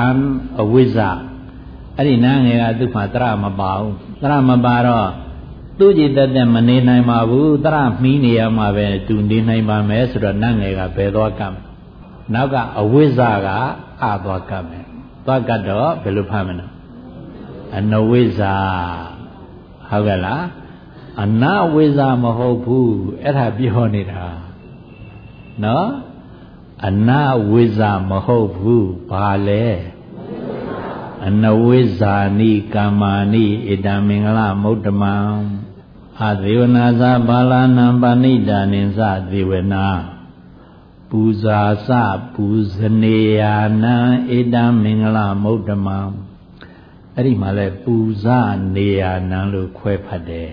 အံအဝိဇ္ဇအဲ့ဒီနာငယ်ကသူ့မှာတရမပါဘူးတရမပါတော့သူ့ကြည်တက်တက်မနေနိုင်ပါဘူးတရမီးနေရမှာပဲသူနေနိုင်ပါမယ်ဆိုတော့နာငယ်ကဘယ်သွားကပ် နောက်ကအဝိဇ္ဇကအသွားကပ်မယ်သွားကပ်တော့ဘယ်လိုဖတ်မလဲအနဝိဇ္ဇဟုတ်ကဲ့လားအနာဝိဇ္ဇမဟုတ်ဘူးအဲ့ဒါပြောနေတာနော်အနာဝိဇ္ဇမဟုတ်ဘူးဘာလဲအနဝိဇ္ဇာနိကာမာနိဣတံမင်္ဂလမௌတ္တမံအသေဝနာသဘာလနံပဏိတာနိသသေဝနာ ပူဇာစပူဇနေယာနံဣတံမင်္ဂလမௌတ္တမံအဲ့ဒီမှာလဲပူဇနေယာနံလို့ခွဲဖတ်တယ်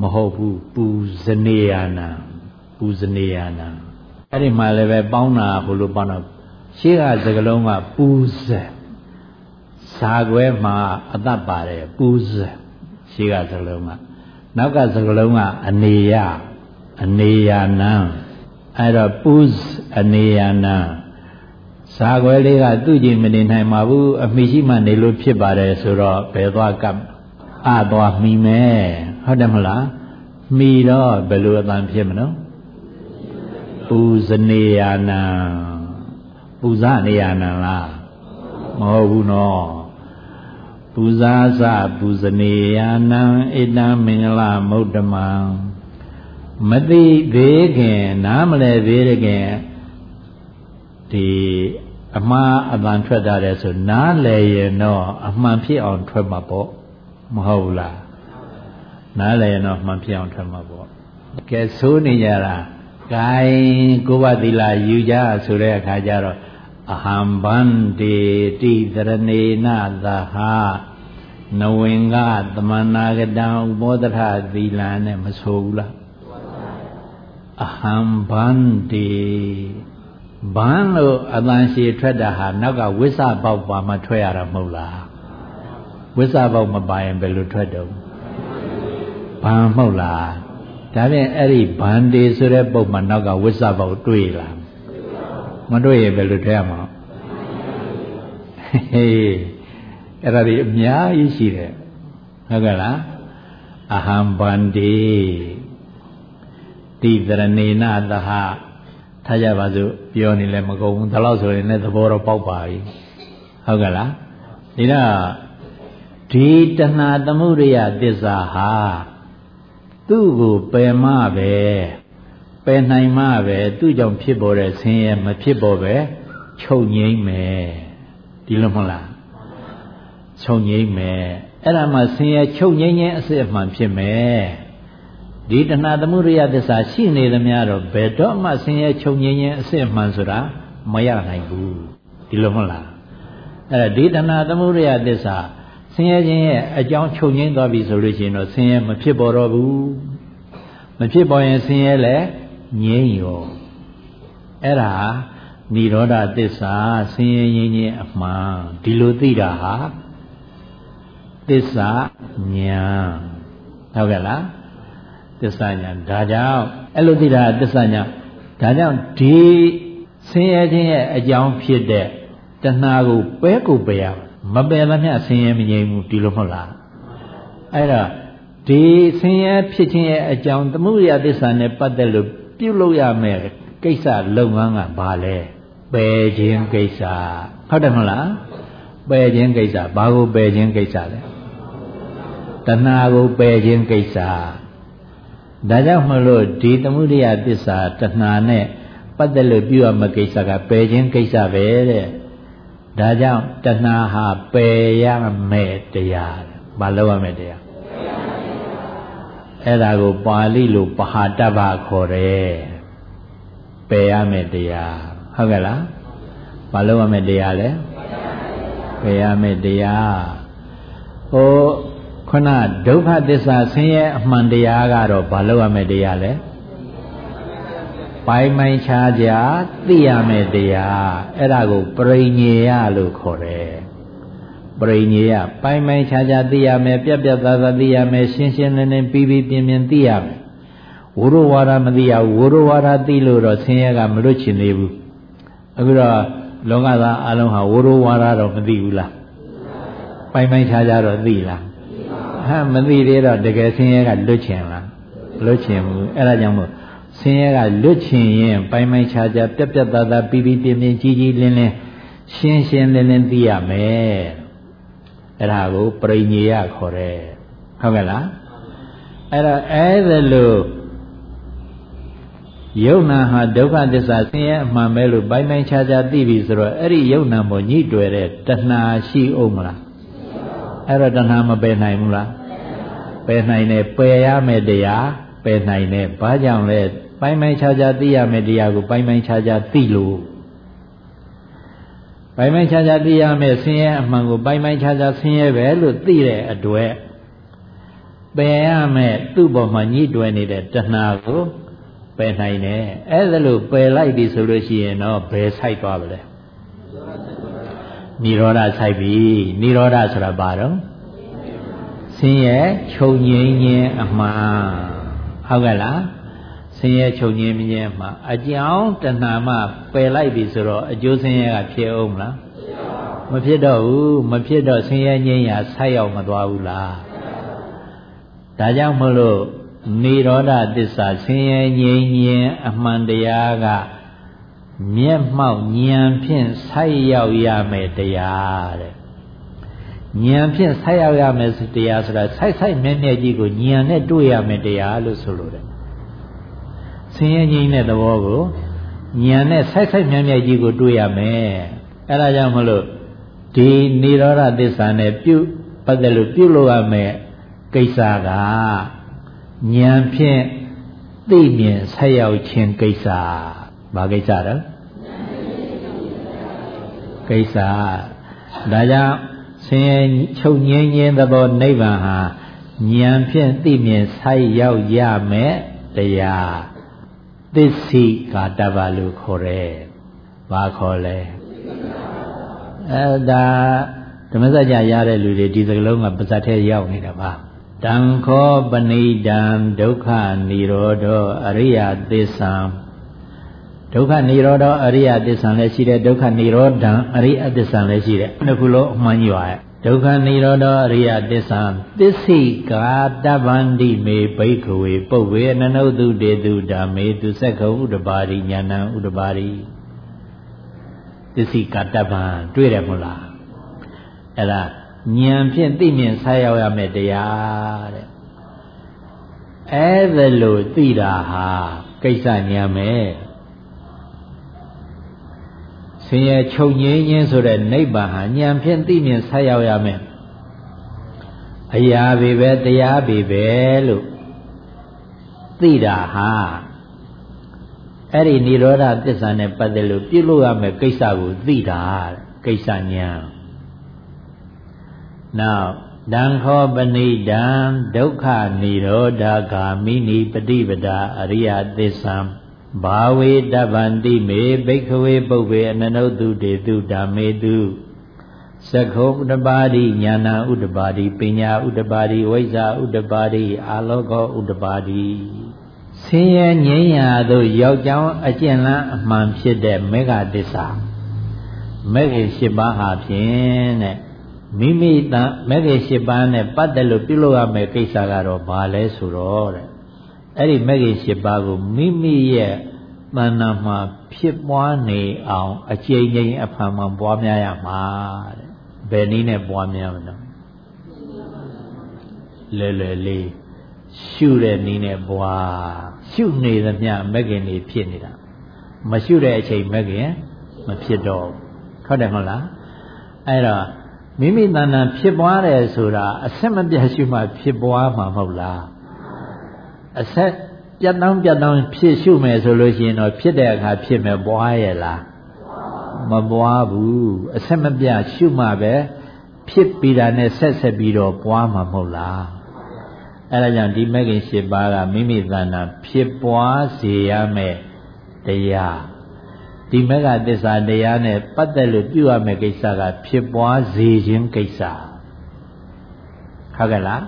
မဟုတ်ဘူးပူဇနေယာနံပူဇနေယာနံအဲ့ဒီမှာလည်းပဲပေါင်းတာဘုလိုပေါင်းတော့ရှေ့ကစကလုံးကပူဇဇာခွဲမှာအသက်ပါတယ်ပူဇရှေ့ကစကလုံးကနောက်ကစကလုံးကအနေယအနေယာနံ အဲ့တော့ပူဇအနေယာနံဇာခွဲလေးကသူ့ကြည့်မနေနိုင်ပါဘူးအမိရှိမှနေလို့ဖြစ်ပါတယ်ဆိုတော့ဘယ်သွားကပ်အသွားမိမယ်ဟုတ်တယ်မလားမိတော့ဘယ်လိုအတန်ဖြစ်မလို့ပူဇနေယနာပူဇနေယနာလားမဟုတ်ဘူးနော်ပူဇာစပူဇနေယနာဣတံမင်္ဂလမုဒ္ဓမံ မသိသေးခင်နားမလဲသေးခင်ဒီအမှားအမှန်ထွက်တာတဲ့ဆိုနားလဲရင်တော့အမှန်ဖြစ်အောင်ထွက်မှာပေါ့မဟုတ်လားနားလဲရင်တော့အမှန်ဖြစ်အောင်ထွက်မှာပေါ့ကဲဆိုးနေကြတာဂိုင်းကိုဘသီလာယူကြဆိုတဲ့အခါကျတော့အဟံဗန္တိတိသရဏေနသဟာနဝင်္ဂသမဏဂတံဥပောဒထသီလံနဲ့မဆိုဘူးလား အဟံဗန္တိဘန်းလို့အတန်ရှည်ထွက်တာဟာနောက်ကဝိဆပေါက်ပါမှထွက်ရတာမဟုတ်လားဝိဆပေါက်မပါရင်ဘယ်လိုထွက်တော့ဘန်းမဟုတ်လားဒါဖြင့်အဲ့ဒီဘန္တေဆိုတဲ့ပုံမှာနောက်ကဝိဆပေါက်တွေ့လားမတွေ့ရင်ဘယ်လိုထွက်ရမှာဟေးအဲ့ဒါဒီအများကြီးရှိတယ်ဟုတ်ကဲ့လားအဟံဗန္တေ တိတရဏေနသဟထားကြပါစို့ပြောနေလည်းမကုန်ဘူးဒါလို့ဆိုရင်လည်းသဘောတော့ပေါက်ပါပြီဟုတ်ကဲ့လားဒီတော့ဒီတဏှာသမှုရိယသစ္စာဟာသူ့ကိုပယ်မပဲပယ်နိုင်မပဲသူ့ကြောင့်ဖြစ်ပေါ်တဲ့ဆင်းရဲမဖြစ်ပေါ်ပဲချုပ်ငိမ့်မယ်ဒီလိုမဟုတ်လားချုပ်ငိမ့်မယ်အဲ့ဒါမှဆင်းရဲချုပ်ငိမ့်ခြင်းအစစ်အမှန်ဖြစ်မယ် ဒီတဏှာသမုဒိယသစ္စာရှိနေသမျှတော့ဘယ်တော့မှဆင်းရဲချုပ်ငြိမ်းခြင်းအစစ်အမှန်ဆိုတာမရနိုင်ဘူးဒီလိုမဟုတ်လားအဲ့ဒါဒီတဏှာသမုဒိယသစ္စာဆင်းရဲခြင်းရဲ့အကြောင်းချုပ်ငြိမ်းသွားပြီဆိုလို့ရှိရင်တော့ဆင်းရဲမဖြစ်ပေါ်တော့ဘူးမဖြစ်ပေါ်ရင်ဆင်းရဲလည်းငြိမ်းရောအဲ့ဒါនិရောဓသစ္စာဆင်းရဲငြိမ်းခြင်းအမှန်ဒီလိုသိတာဟာသစ္စာဉာဏ်ဟုတ်ကဲ့လား သစ္စာညာဒါကြောင့်အဲ့လိုသိတာသစ္စာညာဒါကြောင့်ဒီဆင်းရဲခြင်းရဲ့အကြောင်းဖြစ်တဲ့တဏှာကိုပဲကိုပယ်ရမပယ်သမျှဆင်းရဲမငြိမ်းဘူးဒီလိုမဟုတ်လားအဲ့တော့ဒီဆင်းရဲဖြစ်ခြင်းရဲ့အကြောင်းသမှုရိယသစ္စာနဲ့ပတ်သက်လို့ပြုလုပ်ရမယ်ကိစ္စလုပ်ငန်းကဘာလဲပယ်ခြင်းကိစ္စဟုတ်တယ်မဟုတ်လားပယ်ခြင်းကိစ္စဘာကိုပယ်ခြင်းကိစ္စလဲတဏှာကိုပယ်ခြင်းကိစ္စ ဒါကြောင့်မလို့ဒီသမုဒိယသစ္စာတဏှာနဲ့ပတ်သက်လို့ပြုရမယ့်ကိစ္စကပယ်ခြင်းကိစ္စပဲတဲ့ဒါကြောင့်တဏှာဟာပယ်ရမယ့်တရားဘာလို့ရမယ့်တရားအဲ့ဒါကိုပါဠိလိုပဟာတ္တဗခေါ်တယ်ပယ်ရမယ့်တရားဟုတ်ကဲ့လားဘာလို့ရမယ့်တရားလဲပယ်ရမယ့်တရားဟို ခုနဒုက္ခသစ္စာဆင်းရဲအမှန်တရားကတော့ဘာလို့ရမယ့်တရားလဲပိုင်းပိုင်းခြားခြားသိရမယ့်တရားအဲ့ဒါကိုပရိညေယလို့ခေါ်တယ်ပရိညေယပိုင်းပိုင်းခြားခြားသိရမယ်ပြက်ပြက်သားသားသိရမယ်ရှင်းရှင်းလင်းလင်းပြီးပြီးပြင်းပြင်းသိရမယ်ဝိရဝါဒမသိရဝိရဝါဒသိလို့တော့ဆင်းရဲကမလွတ်ချင်သေးဘူးအခုတော့လောကသားအလုံးဟာဝိရဝါဒတော့မသိဘူးလားပိုင်းပိုင်းခြားခြားတော့သိလား ဟာမသိသေးတော့တကယ်ဆင်းရဲကလွတ်ချင်လားလွတ်ချင်ဘူးအဲ့ဒါကြောင့်မို့ဆင်းရဲကလွတ်ချင်ရင်ပိုင်းပိုင်းခြားခြားပြက်ပြက်သားသားပြီးပြီးပြင်းပြင်းကြီးကြီးလင်းလင်းရှင်းရှင်းလင်းလင်းသိရမယ်အဲ့ဒါကိုပရိညေယခေါ်တယ်ဟုတ်ကဲ့လားအဲ့တော့အဲ့ဒါလို့ယုံနာဟာဒုက္ခသစ္စာဆင်းရဲအမှန်ပဲလို့ပိုင်းပိုင်းခြားခြားသိပြီဆိုတော့အဲ့ဒီယုံနာပေါ်ညှိတွယ်တဲ့တဏှာရှိအောင်မလားအဲ့တော့တဏှာမပယ်နိုင်ဘူးလား ပယ်နိုင်တယ်ပယ်ရမယ်တရားပယ်နိုင်တယ်ဘာကြောင့်လဲပိုင်းပိုင်းခြားခြားသိရမယ်တရားကိုပိုင်းပိုင်းခြားခြားသိလို့ပိုင်းပိုင်းခြားခြားသိရမယ်ဆင်းရဲအမှန်ကိုပိုင်းပိုင်းခြားခြားဆင်းရဲပဲလို့သိတဲ့အတွက်ပယ်ရမယ်သူ့ပေါ်မှာညှိတွယ်နေတဲ့တဏှာကိုပယ်နိုင်တယ်အဲ့ဒါလို့ပယ်လိုက်ပြီဆိုလို့ရှိရင်တော့ဘယ်ဆိုင်သွားပါလဲនិရောဓဆိုင်ပြီនិရောဓဆိုတာဘာတော့ ဆင်းရဲချုပ်ငြိမ်းခြင်းအမှန်ဟုတ်ကဲ့လားဆင်းရဲချုပ်ငြိမ်းခြင်းအမှန်အကြောင်းတဏှာမှပယ်လိုက်ပြီဆိုတော့အကျိုးဆင်းရဲကဖြစ်အောင်မလားမဖြစ်တော့ဘူးမဖြစ်တော့ဆင်းရဲငြိမ်းရာဆိုက်ရောက်မသွားဘူးလားဒါကြောင့်မလို့နိရောဓသစ္စာဆင်းရဲငြိမ်းခြင်းအမှန်တရားကမျက်မှောက်ဉာဏ်ဖြင့်ဆိုက်ရောက်ရမယ်တရားတဲ့ ဉာဏ်ဖြင့်ဆိုက်ရောက်ရမယ်တရားဆိုတာဆိုက်ဆိုက်မြဲမြဲကြီးကိုဉာဏ်နဲ့တွေ့ရမယ်တရားလို့ဆိုလိုတယ်ဆင်းရဲငြိမ်းတဲ့သဘောကိုဉာဏ်နဲ့ဆိုက်ဆိုက်မြဲမြဲကြီးကိုတွေ့ရမယ်အဲဒါကြောင့်မလို့ဒီនិရောဓသစ္စာနဲ့ပြုပတ်သက်လို့ပြုလို့ရမယ်ကိစ္စကဉာဏ်ဖြင့်သိမြင်ဆက်ရောက်ခြင်းကိစ္စဘာကိစ္စတော့ကိစ္စဒါကြောင့် ဆင်းရဲချုပ်ငြိမ်းခြင်းသဘောနိဗ္ဗာန်ဟာဉာဏ်ဖြင့်သိမြင်ဆက်ရောက်ရမယ်တရားသစ္စိကာတဗ္ဗလို့ခေါ်တယ်ဘာခေါ်လဲအဲဒါဓမ္မစကြာရတဲ့လူတွေဒီစကလုံးကပါဇတ်ထဲရောက်နေတာပါတံခောပဏိတံဒုက္ခនិရောဓောအရိယသစ္ဆံ ဒုက္ခនិရောဓောအရိယသစ္ဆံလည်းရှိတယ်ဒုက္ခនិရောဓံအရိယသစ္ဆံလည်းရှိတယ်နှစ်ခုလုံးအမှန်ကြီးပါရဲ့ဒုက္ခនិရောဓောအရိယသစ္ဆံသစ္စိကာတဗ္ဗန္တိမေဘိက္ခဝေပုဗ္ဗေအနနုတုတေတုဓမ္မေသူစက္ခုဥဒ္ဓပါရိညာဏံဥဒ္ဓပါရိသစ္စိကာတဗ္ဗံတွေ့တယ်မဟုတ်လားအဲ့ဒါဉာဏ်ဖြင့်သိမြင်ဆက်ရောက်ရမယ်တရားတဲ့အဲ့ဒါလို့သိတာဟာကိစ္စညာမယ် ဆင်းရဲချုပ်ငြိမ်းခြင်းဆိုတဲ့နိဗ္ဗာန်ဟာဉာဏ်ဖြင့်သိမြင်ဆက်ရောက်ရမယ်အရာပဲပဲတရားပဲပဲလို့သိတာဟာအဲ့ဒီនិရောဓသစ္စာနဲ့ပတ်သက်လို့ပြုလို့ရမယ်ကိစ္စကိုသိတာကိစ္စဉာဏ်နောက်ဒံခောပဏိဒံဒုက္ခនិရောဓဂာမိနိပฏิပဒာအရိယသစ္ဆံ ဘာဝေတဗန္တိမေဘိက္ခဝေပုဗ္ဗေအနနုတုတေတုဓမ္မေတုသခောဥတ္တပါတိညာနာဥတ္တပါတိပညာဥတ္တပါတိဝိဇ္ဇာဥတ္တပါတိအာလောကောဥတ္တပါတိဆင်းရဲငြိမ်းရာသို့ရောက်ကြောင်းအကျဉ်းလန်းအမှန်ဖြစ်တဲ့မေဃသစ္စာမေဃရှိပါဟာဖြင့်တဲ့မိမိတန်မဂ္ဂင်၈ပါးနဲ့ပတ်သက်လို့ပြုလုပ်ရမယ့်ကိစ္စကတော့ဘာလဲဆိုတော့တဲ့ အဲ့ဒီမဂ္ဂင်၈ပါးကိုမိမိရဲ့တဏ္ဍာမှာဖြစ်ပွားနေအောင်အကျဉ်းချင်းအဖန်မှန်ပွားများရမှာတဲ့ဘယ်နည်းနဲ့ပွားများမလဲလဲလဲလေးရှုတဲ့နည်းနဲ့ပွားရှုနေသမျှမဂ္ဂင်တွေဖြစ်နေတာမရှုတဲ့အချိန်မဂ္ဂင်မဖြစ်တော့ဟုတ်တယ်မဟုတ်လားအဲ့တော့မိမိတဏ္ဍာဖြစ်ပွားတယ်ဆိုတာအဆက်မပြတ်ရှုမှဖြစ်ပွားမှာမဟုတ်လား အဆက်ပြတ်တောင်းပြတ်တောင်းဖြစ်ရှုမယ်ဆိုလို့ရှိရင်တော့ဖြစ်တဲ့အခါဖြစ်မယ်ပွားရဲ့လားမပွားဘူးအဆက်မပြတ်ရှုမှပဲဖြစ်ပြီးတာနဲ့ဆက်ဆက်ပြီးတော့ပွားမှာမဟုတ်လားအဲဒါကြောင့်ဒီမဂ္ဂင်၈ပါးကမိမိတဏ္ဍာဖြစ်ပွားစေရမယ်တရားဒီမကသစ္စာတရားနဲ့ပတ်သက်လို့ပြုရမယ့်ကိစ္စကဖြစ်ပွားစေခြင်းကိစ္စဟုတ်ကဲ့လား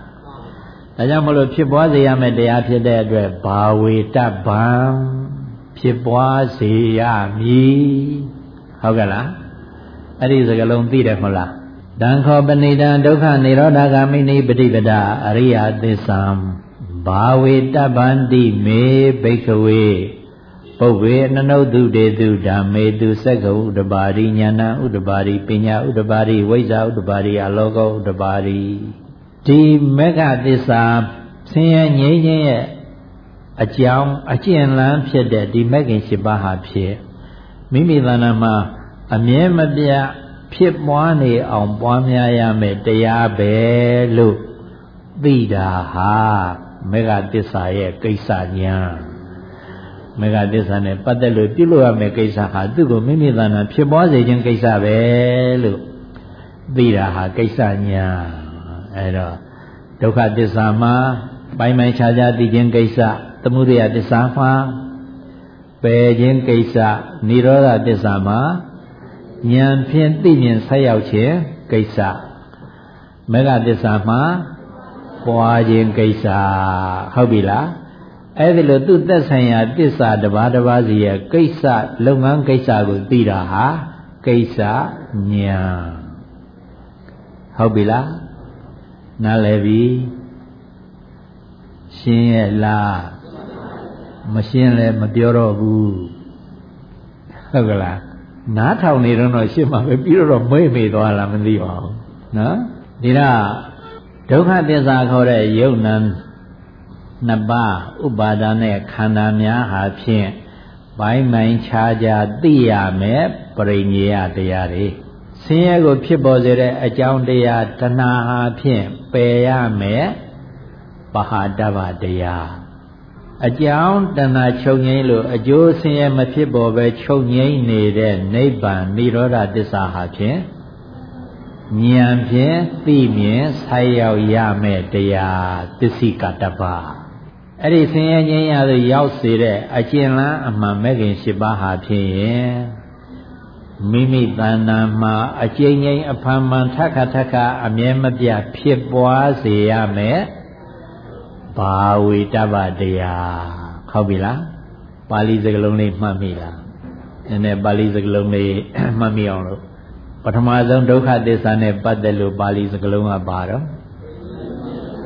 ဒါကြောင့်မလို့ဖြစ်ပွားစေရမယ့်တရားဖြစ်တဲ့အတွက်ဘာဝေတဗံဖြစ်ပွားစေရမည်ဟုတ်ကဲ့လားအဲ့ဒီစကားလုံးသိတယ်မဟုတ်လားတံခောပဏိတံဒုက္ခនិရောဓဂာမိနိပฏิပဒအရိယသစ္ဆံဘာဝေတဗန္တိမေဘိကဝေပုဗ္ဗေအနနုတုတေတုဓမ္မေတုစက္ကဥတပါရိညာဏဥတပါရိပညာဥတပါရိဝိဇ္ဇာဥတပါရိအလောကောဥတပါရိ ဒီမေဃသစ္စာဆင်းရဲငြိမ်းခြင်းရဲ့အကြောင်းအကျဉ်းလန်းဖြစ်တဲ့ဒီမဂ္ဂင်၈ပါးဟာဖြစ်မိမိသဏ္ဍာန်မှာအမြဲမပြတ်ဖြစ်ပွားနေအောင်ပွားများရမယ်တရားပဲလို့သိတာဟာမေဃသစ္စာရဲ့ကိစ္စညာမေဃသစ္စာနဲ့ပတ်သက်လို့ပြုလို့ရမယ့်ကိစ္စဟာသူ့ကိုမိမိသဏ္ဍာန်ဖြစ်ပွားစေခြင်းကိစ္စပဲလို့သိတာဟာကိစ္စညာ အဲတော့ဒုက္ခသစ္စာမှာပိုင်းပိုင်းခြားခြားသိခြင်းကိစ္စသမုဒယသစ္စာမှာပယ်ခြင်းကိစ္စនិရောဓသစ္စာမှာဉာဏ်ဖြင့်သိမြင်ဆက်ရောက်ခြင်းကိစ္စမေဃသစ္စာမှာပွားခြင်းကိစ္စဟုတ်ပြီလားအဲ့ဒီလိုသူ့သက်ဆိုင်ရာတစ္ဆာတစ်ပါးတစ်ပါးစီရဲ့ကိစ္စလုပ်ငန်းကိစ္စကိုသိတာဟာကိစ္စညာဟုတ်ပြီလား နားလည်ပြီရှင်းရဲ့လားမရှင်းလဲမပြောတော့ဘူးဟုတ်ကလားနားထောင်နေတော့ရှင်းမှာပဲပြီးတော့မွေ့မေ့သွားလားမသိပါဘူးနော်ဒီတော့ဒုက္ခသစ္စာခေါ်တဲ့ယုံနံနှစ်ပါးဥပါဒာနဲ့ခန္ဓာများဟာဖြင့်ဘိုင်းမိုင်ခြားကြသိရမယ်ပရိညေယတရားတွေဆင်းရဲကိုဖြစ်ပေါ်စေတဲ့အကြောင်းတရားတဏှာဟာဖြင့် ပယ်ရမယ်ပဟာတဗတရားအကြောင်းတဏှာချုပ်ငိမ့်လို့အကျိုးဆင်းရဲမဖြစ်ပေါ်ပဲချုပ်ငိမ့်နေတဲ့နိဗ္ဗာန်និရောဓသစ္စာဟာဖြင့်ဉာဏ်ဖြင့်သိမြင်ဆိုက်ရောက်ရမယ်တရားသစ္စိကတ္တပါအဲ့ဒီဆင်းရဲခြင်းရသို့ရောက်စေတဲ့အကျဉ်းလန်းအမှန်မဲ့ခင်၈ပါးဟာဖြင့် မိမိတဏ္ဍာမှာအကျဉ်းချင်းအဖန်မှန်ထက်ခါထက်ခါအမြဲမပြတ်ဖြစ်ပွားစေရမယ်ဘာဝေတ္တဗတရားဟုတ်ပြီလားပါဠိစကားလုံးလေးမှတ်မိလားနည်းနည်းပါဠိစကားလုံးလေးမှတ်မိအောင်လို့ပထမဆုံးဒုက္ခသစ္စာနဲ့ပတ်သက်လို့ပါဠိစကားလုံးကဘာတော့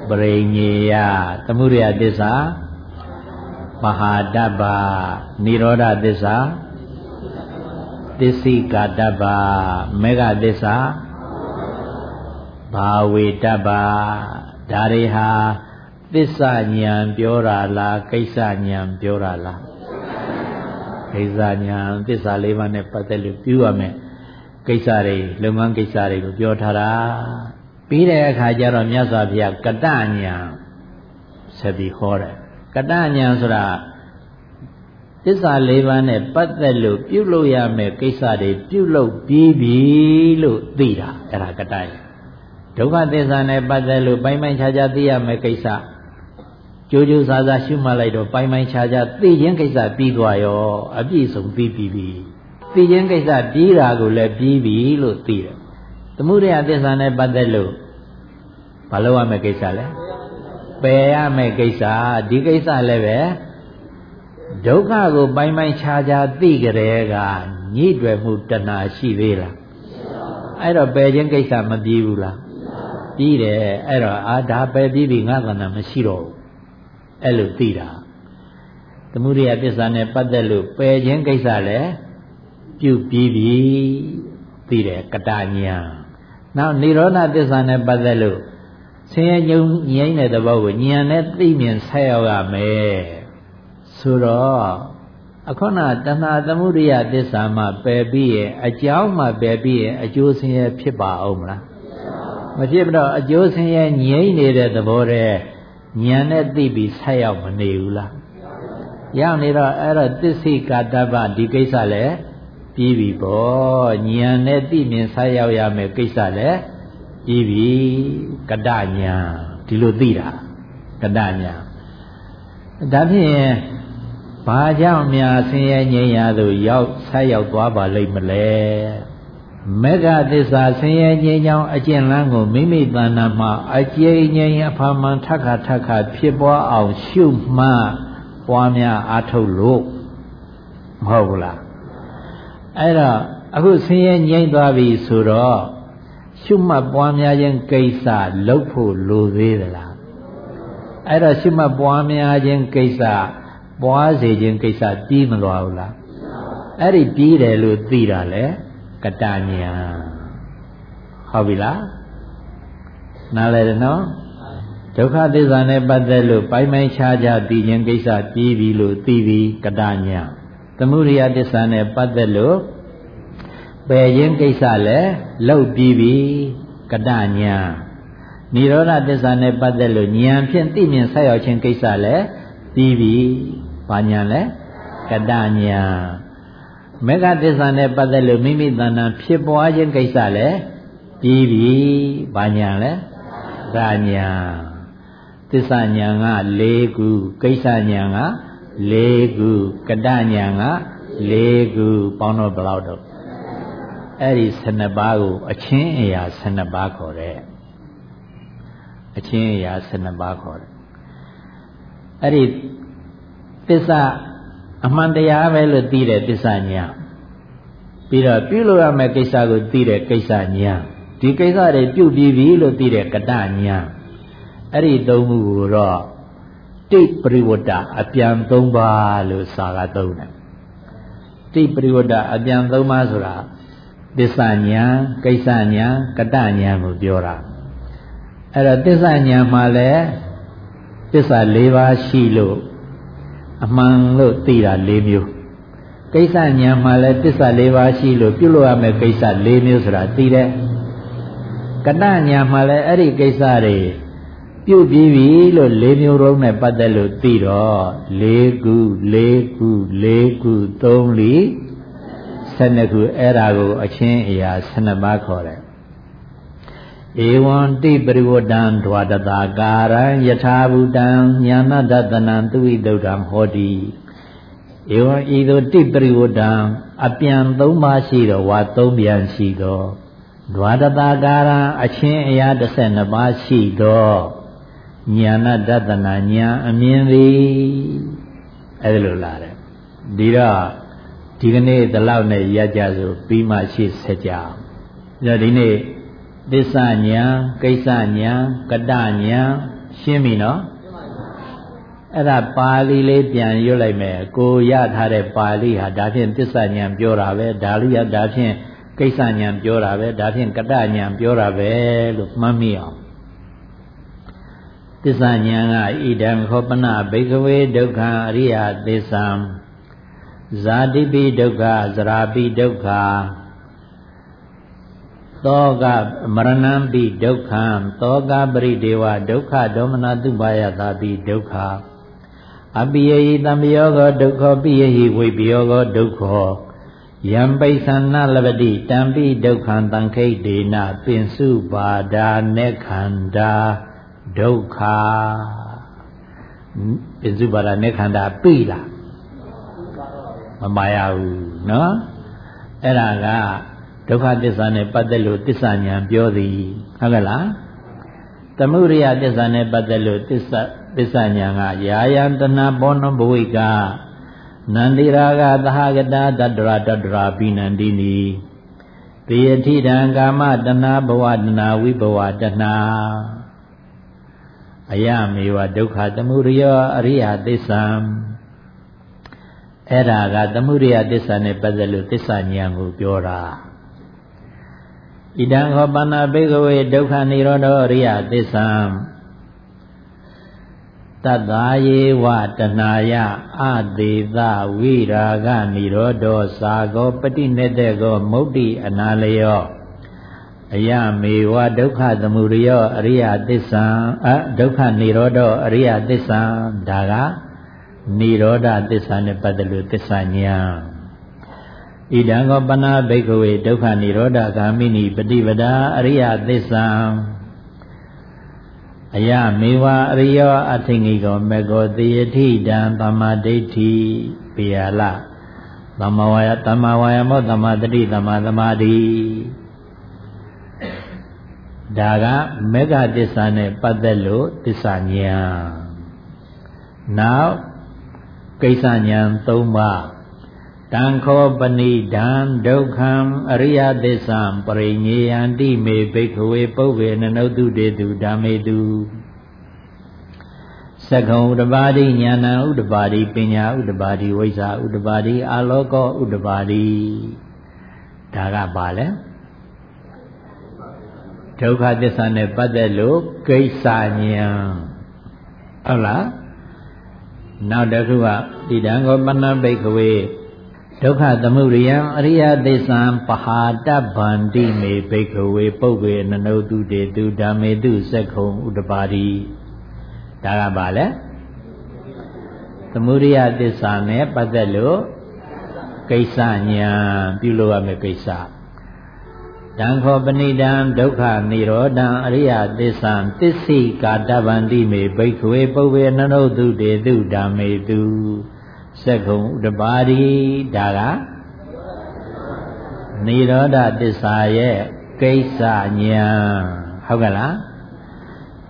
ပရိညေယသမှုရိယသစ္စာမဟာတ္ဗနိရောဓသစ္စာ သစ္စိကာတ္ဗမေဃသစ္စာဘာဝေတ္ဗဒါတွေဟာသစ္စာဉာဏ်ပြောတာလားကိစ္စဉာဏ်ပြောတာလားကိစ္စဉာဏ်သစ္စာလေးပါးနဲ့ပတ်သက်လို့ပြုရမယ်ကိစ္စတွေလုပ်ငန်းကိစ္စတွေကိုပြောထားတာပြီးတဲ့အခါကျတော့မြတ်စွာဘုရားကတညာဆက်ပြီးဟောတယ်ကတညာဆိုတာ သစ္စာလေးပါးနဲ့ပတ်သက်လို့ပြုလုပ်ရမယ့်ကိစ္စတွေပြုလုပ်ပြီးပြီလို့သိတာအဲ့ဒါကတညာဒုက္ခသစ္စာနဲ့ပတ်သက်လို့ပိုင်းပိုင်းခြားခြားသိရမယ့်ကိစ္စကြိုးကြိုးစားစားရှုမှတ်လိုက်တော့ပိုင်းပိုင်းခြားခြားသိခြင်းကိစ္စပြီးသွားရောအပြည့်စုံသိပြီးပြီသိခြင်းကိစ္စပြီးတာကိုလည်းပြီးပြီလို့သိတယ်သမုဒယသစ္စာနဲ့ပတ်သက်လို့မလုပ်ရမယ့်ကိစ္စလဲပယ်ရမယ့်ကိစ္စဒီကိစ္စလည်းပဲ ဒုက္ခကိုပိုင်းပိုင်းခြားခြားသိကြတဲ့ကညှိတွယ်မှုတဏှာရှိသေးလားအဲ့တော့ပယ်ခြင်းကိစ္စမပြီးဘူးလားပြီးတယ်အဲ့တော့အာဒါပယ်ပြီးပြီငါကဏ္ဍမရှိတော့ဘူးအဲ့လိုသိတာသမုဒိယပစ္စာနဲ့ပတ်သက်လို့ပယ်ခြင်းကိစ္စလည်းပြုပြီးပြီသိတယ်ကတညာနောက်និရောဓသစ္စာနဲ့ပတ်သက်လို့ဆင်းရဲညုံငြိမ့်တဲ့သဘောကိုဉာဏ်နဲ့သိမြင်ဆက်ရောက်ရမယ် ဆိုတော့အခုနတဏှာသမုဒိယသစ္စာမှပယ်ပြီးရဲ့အကြောင်းမှပယ်ပြီးရဲ့အကျိုးဆင်းရဲဖြစ်ပါအောင်မလားမဖြစ်တော့အကျိုးဆင်းရဲငြိမ့်နေတဲ့သဘောတည်းဉာဏ်နဲ့သိပြီးဆက်ရောက်မနေဘူးလားရောက်နေတော့အဲ့တော့သစ္စိကာတပဒီကိစ္စလည်းပြီးပြီပေါ့ဉာဏ်နဲ့သိမြင်ဆက်ရောက်ရမယ်ကိစ္စလည်းပြီးပြီကတညာဒီလိုသိတာကတညာဒါဖြင့် ဘာကြောင့်များဆင်းရဲငြိမ်းရသို့ရောက်ဆက်ရောက်သွားပါလိမ့်မလဲမေဃသစ္စာဆင်းရဲငြိမ်းချောင်းအကျင့်လန်းကိုမိမိတဏ္ဍာမှာအကျဉ်းငြိမ်းအဖာမှန်ထက်ခါထက်ခါဖြစ်ပွားအောင်ရှုမှတ်ပွားများအားထုတ်လို့မဟုတ်ဘူးလားအဲ့တော့အခုဆင်းရဲငြိမ်းသွားပြီဆိုတော့ရှုမှတ်ပွားများခြင်းကိစ္စလုပ်ဖို့လိုသေးသလားအဲ့တော့ရှုမှတ်ပွားများခြင်းကိစ္စ ပွားစေခြင်းကိစ္စပြီးမလွာဘူးလားအဲ့ဒီပြီးတယ်လို့သိတာလေကတညာဟုတ်ပြီလားနားလည်တယ်နော်ဒုက္ခသစ္စာနဲ့ပတ်သက်လို့ပိုင်းပိုင်းခြားခြားသိခြင်းကိစ္စပြီးပြီလို့သိပြီကတညာသမုဒိယသစ္စာနဲ့ပတ်သက်လို့ပယ်ခြင်းကိစ္စလည်းလောက်ပြီးပြီကတညာនិရောဓသစ္စာနဲ့ပတ်သက်လို့ဉာဏ်ဖြင့်သိမြင်ဆက်ရောက်ခြင်းကိစ္စလည်းပြီးပြီ ဘာညာလဲကတညာမေဃသစ္စာနဲ့ပတ်သက်လို့မိမိတဏ္ဍာဖြစ်ပွားခြင်းကိစ္စလည်းပြီးပြီဘာညာလဲဒါညာသစ္စာညာက၄ခုကိစ္စညာက၄ခုကတညာက၄ခုပေါင်းတော့ဘယ်လောက်တော့အဲ့ဒီ12ပါးကိုအချင်းအရာ12ပါးခေါ်တယ်အချင်းအရာ12ပါးခေါ်တယ်အဲ့ဒီ သစ္စာအမှန်တရားပဲလို့သိတဲ့သစ္စာညာပြီးတော့ပြုလို့ရမယ့်ကိစ္စကိုသိတဲ့ကိစ္စညာဒီကိစ္စတွေပြုပြီးပြီလို့သိတဲ့ကတညာအဲ့ဒီသုံးခုကိုတော့တိပရိဝတ္တအပြန်၃ပါးလို့စာကသုံးတယ်တိပရိဝတ္တအပြန်၃ပါးဆိုတာသစ္စာညာကိစ္စညာကတညာကိုပြောတာအဲ့တော့သစ္စာညာမှာလည်းသစ္စာ၄ပါးရှိလို့ အမှန်လို့သိတာ၄မျိုးကိစ္စညာမှာလည်းသစ္စာ၄ပါးရှိလို့ပြုလို့ရမယ့်ကိစ္စ၄မျိုးဆိုတာသိတယ်ကတညာမှာလည်းအဲ့ဒီကိစ္စတွေပြုတ်ပြီးပြီလို့၄မျိုးလုံးနဲ့ပတ်သက်လို့သိတော့၄ခု၄ခု၄ခု၃လီ12ခုအဲ့ဒါကိုအချင်းအရာ12ပါးခေါ်တယ် ဧဝံတိပရိဝတ္တံဓဝတတာကာရံယထာဘူတံညာနတတနံသူဝိတုဒ္ဓံဟောတိဧဝံဤသို့တိပရိဝတ္တံအပြန်၃ပါးရှိတော့ဝါ၃ပြန်ရှိတော့ဓဝတတာကာရံအချင်းအရာ12ပါးရှိတော့ညာနတတနာညာအမြင်သည်အဲ့လိုလာတယ်ဒီတော့ဒီကနေ့ဒီလောက်နဲ့ရကြစို့ပြီးမှရှေ့ဆက်ကြအောင်ဒါဒီနေ့ သစ္စာညာကိစ္စညာကတညာရှင်းပြီနော်အဲ့ဒါပါဠိလေးပြန်ရွတ်လိုက်မယ်ကိုရထားတဲ့ပါဠိဟာဒါဖြင့်သစ္စာညာပြောတာပဲဒါလိယဒါဖြင့်ကိစ္စညာပြောတာပဲဒါဖြင့်ကတညာပြောတာပဲလို့မှတ်မိအောင်သစ္စာဉာဏ်ကဣဒံခောပနဘိကဝေဒုက္ခအရိယသစ္စာဇာတိပိဒုက္ခဇရာပိဒုက္ခ သောကမရဏံပိဒုက္ခံသောကပရိဒေဝဒုက္ခဒေါမနတုပါယတာပိဒုက္ခအပိယေဟိတံယောဂောဒုက္ခောပိယေဟိဝိပယောဂောဒုက္ခောယံပိသန္နလပတိတံပိဒုက္ခံတံခိတေနပင်စုပါဒာနေခန္ဓာဒုက္ခပင်စုပါဒာနေခန္ဓာပြီလားမမာရဘူးနော်အဲ့ဒါက ဒုက္ခသစ္စာနဲ့ပတ်သက်လို့သစ္စာဉာဏ်ပြောသည်ဟုတ်ကဲ့လားသမုဒိယသစ္စာနဲ့ပတ်သက်လို့သစ္စာသစ္စာဉာဏ်ကယာယံတဏဘောနဘဝိကနန္တိရာဂသဟဂတာတတရာတတရာပိနန္တိနီတေယထိတံကာမတဏဘဝတဏဝိဘဝတဏအယမေဝဒုက္ခသမုဒယအရိယသစ္စာအဲ့ဒါကသမုဒယသစ္စာနဲ့ပတ်သက်လို့သစ္စာဉာဏ်ကိုပြောတာ ဣဒံဟောပန္နာဘေကဝေဒုက္ခនិရောဓအရိယသစ္စာတတ္တာယေဝတဏယအသေးသဝိရာဂនិရောဓောသာကောပฏิနေတေကောမုတ်တိအနာလယောအယမေဝဒုက္ခသမုဒယောအရိယသစ္စာအဒုက္ခនិရောဓအရိယသစ္စာဒါကនិရောဓသစ္စာနဲ့ပတ်သက်လို့သစ္စာညာ ဣဒံကောပနာဘိကဝေဒုက္ခនិရောဓဂာမိနိပฏิပဒါအရိယသစ္စာအယမေဝအရိယောအထင်ကြီးကောမေကောတေယတိတံသမ္မာဒိဋ္ဌိပိယလသမ္မာဝါယသမ္မာဝါယမောသမ္မာတတိသမ္မာသမာဓိဒါကမေဃသစ္စာနဲ့ပတ်သက်လို့သစ္စာညာနောက်ကိစ္စညာ၃ပါး တံခောပဏိဒံဒုက္ခံအရိယသစ္စာပရိညေယံတိမေဘိက္ခဝေပုဗ္ဗေနနုတုတေတုဓမ္မေတုသက္ကုံဥဒပါတိညာဏဥဒပါတိပညာဥဒပါတိဝိဇ္ဇာဥဒပါတိအာလောကောဥဒပါတိဒါကပါလဲဒုက္ခသစ္စာနဲ့ပတ်သက်လို့ကိစ္စညာဟုတ်လားနောက်တစ်ခုကတိတံကောပဏ္ဏဘိက္ခဝေ ဒုက္ခသမုဒယံအရိယသစ္စာပဟာတဗန္တိမေဘိက္ခဝေပုဂ္ဂေနနုတုတေတုဓမ္မေတုသက္ခုံဥဒပါတိဒါကပါလေသမုဒယသစ္စာနဲ့ပတ်သက်လို့ကိစ္စညာပြုလို့ရမယ့်ကိစ္စတံခောပဏိတံဒုက္ခនិရောဓံအရိယသစ္စာသစ္စိကာတဗန္တိမေဘိက္ခဝေပုဗ္ဗေနနုတုတေတုဓမ္မေတု စက္ကုံဥဒပါရီဒါကနိရောဓသစ္စာရဲ့ကိစ္စညာဟုတ်ကဲ့လား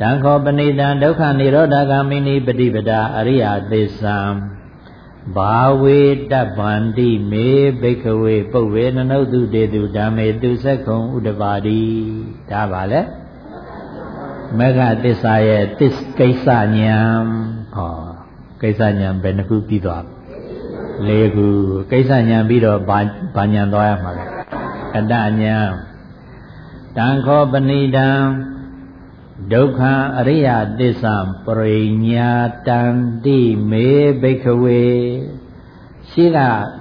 တံခောပဏိတံဒုက္ခនិရောဓဂ ामि နိပฏิပဒါအရိယသစ္စာဘာဝေတဗန္တိမေဘိခဝေပုဗ္ဗေနနုတုတေတုဓမ္မေသူစက္ခုံဥဒပါတိဒါပါလေမဂ္ဂသစ္စာရဲ့သစ္ကိစ္စညာဟော ကိစ္စညာဘယ်နှခုပြီးသွားလေးခုကိစ္စညာပြီးတော့ဘာဘာညာသွားရမှာလဲအတ္တညာတံခောပဏိတံဒုက္ခအရိယသစ္စာပရိညာတန္တိမေဘိခဝေရှိက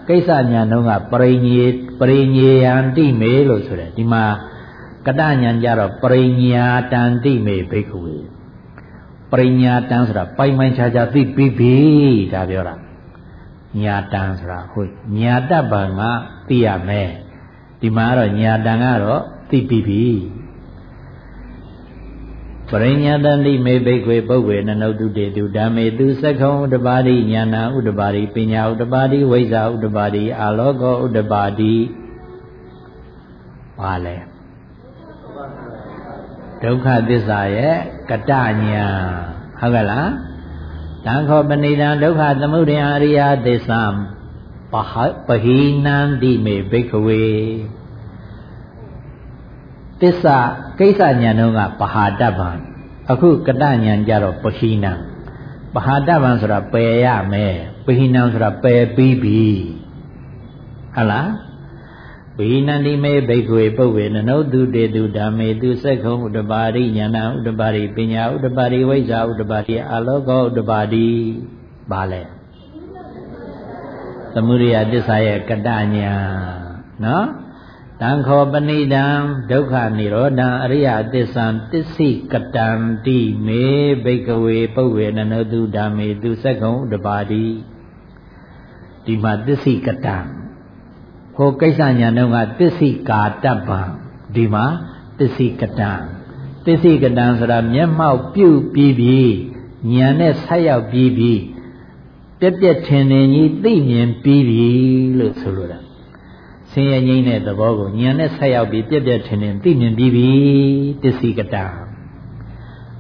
ကိစ္စညာတုန်းကပရိညေပရိညေယံတိမေလို့ဆိုတယ်ဒီမှာကတညာကြတော့ပရိညာတန္တိမေဘိခဝေ ပရိညာတန်ဆိုတာပိုင်ပိုင်ခြားခြားသိပြီးပြီဒါပြောတာညာတန်ဆိုတာဟုတ်ညာတတ်ပါငါသိရမယ်ဒီမှာကတော့ညာတန်ကတော့သိပြီးပြီပရိညာတန္တိမေဘိကွေပုဂ္ဝေနနုတုတေတုဓမ္မေသူသက္ခုံဥတ္တပါတိညာနာဥတ္တပါတိပညာဥတ္တပါတိဝိဇ္ဇာဥတ္တပါတိအာလောကောဥတ္တပါတိပါလဲ ဒုက္ခသစ္စာရဲ့ကတညာဟုတ်ကဲ့လားတံခောပဏိတံဒုက္ခသမုဒယအရိယသစ္စာပဟပဟိနံတိမေဘိက္ခဝေသစ္စာကိစ္စညာတော့ကပဟာတဗံအခုကတညာကြတော့ပဟိနံပဟာတဗံဆိုတာပယ်ရမယ်ပဟိနံဆိုတာပယ်ပြီးပြီဟုတ်လား ဝိနန္တိမေဘိက္ခွေပုဗ္ဗေနနုတုတေတုဓမ္မေသူစက္ခုံဥတ္တပါရိညာဏဥတ္တပါရိပညာဥတ္တပါရိဝိဇ္ဇာဥတ္တပါရိအာလောကောဥတ္တပါရိဘာလဲသမုဒိယတစ္ဆာရဲ့ကတညာနော်တံခောပဏိတံဒုက္ခនិရောဓံအရိယသစ္ဆံတစ္ဆိကတံတိမေဘိကဝေပုဗ္ဗေနနတုဓမ္မေသူစက္ကုံဥတ္တပါတိဒီမှာတစ္ဆိကတံ ဟိုကိစ္စညာတော့ကတစ္ဆိကာတပ္ပံဒီမှာတစ္ဆိကတံတစ္ဆိကတံဆိုတာမျက်မှောက်ပြုတ်ပြီးပြီးညာနဲ့ဆက်ရောက်ပြီးပြီးပြက်ပြက်ထင်ထင်ကြီးသိမြင်ပြီးပြီလို့ဆိုလိုတာဆင်းရဲငြိမ်းတဲ့သဘောကိုဉာဏ်နဲ့ဆက်ရောက်ပြီးပြက်ပြက်ထင်ထင်သိမြင်ပြီးပြီတစ္ဆိကတ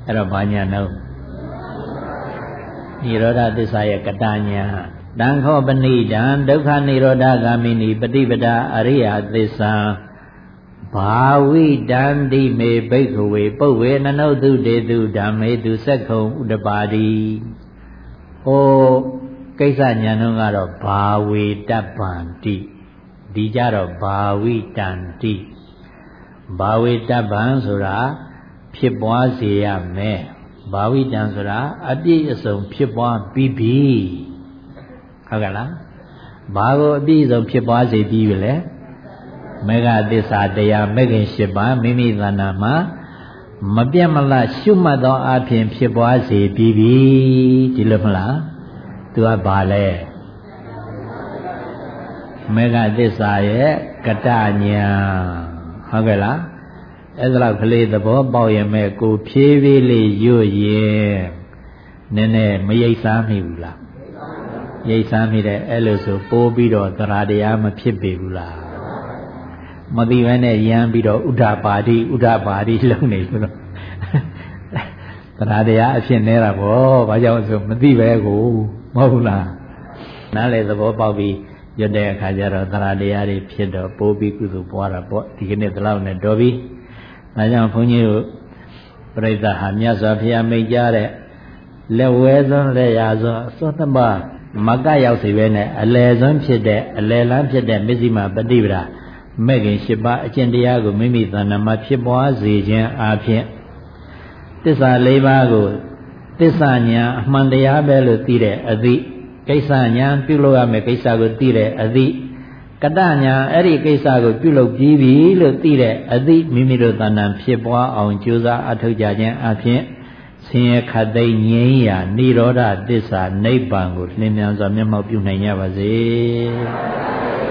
အဲ့တော့ဘာညာနှုံးនិရောဓသစ္စာရဲ့ကတညာ တံခောပဏိတံဒုက္ခនិရောဓဂ ामि နိပฏิပဒာအရိယသစ္စာဘာဝိတံတိမေဘိက္ခဝေပုဗ္ဝေနနုတုတေတုဓမ္မေတုစက္ခုံဥဒ္ဒပါတိဟောကိစ္စညာနှုံးကတော့ဘာဝေတပ္ပန္တိဒီကြတော့ဘာဝိတန္တိဘာဝိတပ္ပံဆိုတာဖြစ်ပွားစေရမယ်ဘာဝိတံဆိုတာအပြည့်အစုံဖြစ်ပွားပြီးပြီ ဟုတ်ကဲ့လားဘာကိုအပြည့်အစုံဖြစ်ပွားစေပြီးပြီလဲမေဃသစ္စာတရားမေခင်၈ပါးမိမိသဏ္ဍာန်မှာမပြတ်မလတ်ရှုမှတ်သောအဖြစ်ဖြစ်ပွားစေပြီးပြီဒီလိုမလားသူကဘာလဲမေဃသစ္စာရဲ့ကတညာဟုတ်ကဲ့လားအဲ့ဒါလောက်ကလေးသဘောပေါက်ရမဲ့ကိုဖြည်းဖြည်းလေးရွတ်ရင်နည်းနည်းမရိပ်စားမိဘူးလား ရိပ်စားမိတယ်အဲ့လိုဆိုပိုးပြီးတော့သရတရားမဖြစ်ပေဘူးလားမသိဘဲနဲ့ရမ်းပြီးတော့ဥဒ္ဓပါတိဥဒ္ဓပါတိလုံနေလို့သရတရားအဖြစ်နေတာဗောဘာကြောင့်ဆိုမသိပဲကိုမဟုတ်ဘူးလားနားလေသဘောပေါက်ပြီးရွတ်တဲ့အခါကျတော့သရတရားတွေဖြစ်တော့ပိုးပြီးကုသိုလ်ပွားတာပေါ့ဒီကနေ့ဒီလောက်နဲ့တော်ပြီဒါကြောင့်ဘုန်းကြီးတို့ပြိဿဟာမြတ်စွာဘုရားမိတ်ကြတဲ့လက်ဝဲစွန်းလက်ရာစွန်းအစွန်းသမ မကရောက်စီပဲနဲ့အလယ်စွန်းဖြစ်တဲ့အလယ်လန်းဖြစ်တဲ့မစ္စည်းမပฏิပဒါမဲ့ခင်၈ပါးအကျင့်တရားကိုမိမိသဏ္ဍာန်မှာဖြစ်ပွားစေခြင်းအပြင်တစ္ဆာ၄ပါးကိုတစ္ဆာညာအမှန်တရားပဲလို့သိတဲ့အသည့်ကိစ္စညာပြုလုပ်ရမယ့်ကိစ္စကိုသိတဲ့အသည့်ကတညာအဲ့ဒီကိစ္စကိုပြုလုပ်ပြီးပြီလို့သိတဲ့အသည့်မိမိတို့တဏ္ဍာဖြစ်ပွားအောင်ကြိုးစားအထောက်ကြခြင်းအပြင် ဆင်းရဲခတ်သိမ်းငြိမ်းရာនិရောဓသစ္စာနိဗ္ဗာန်ကိုလင်းမြန်စွာမျက်မှောက်ပြုနိုင်ကြပါစေ။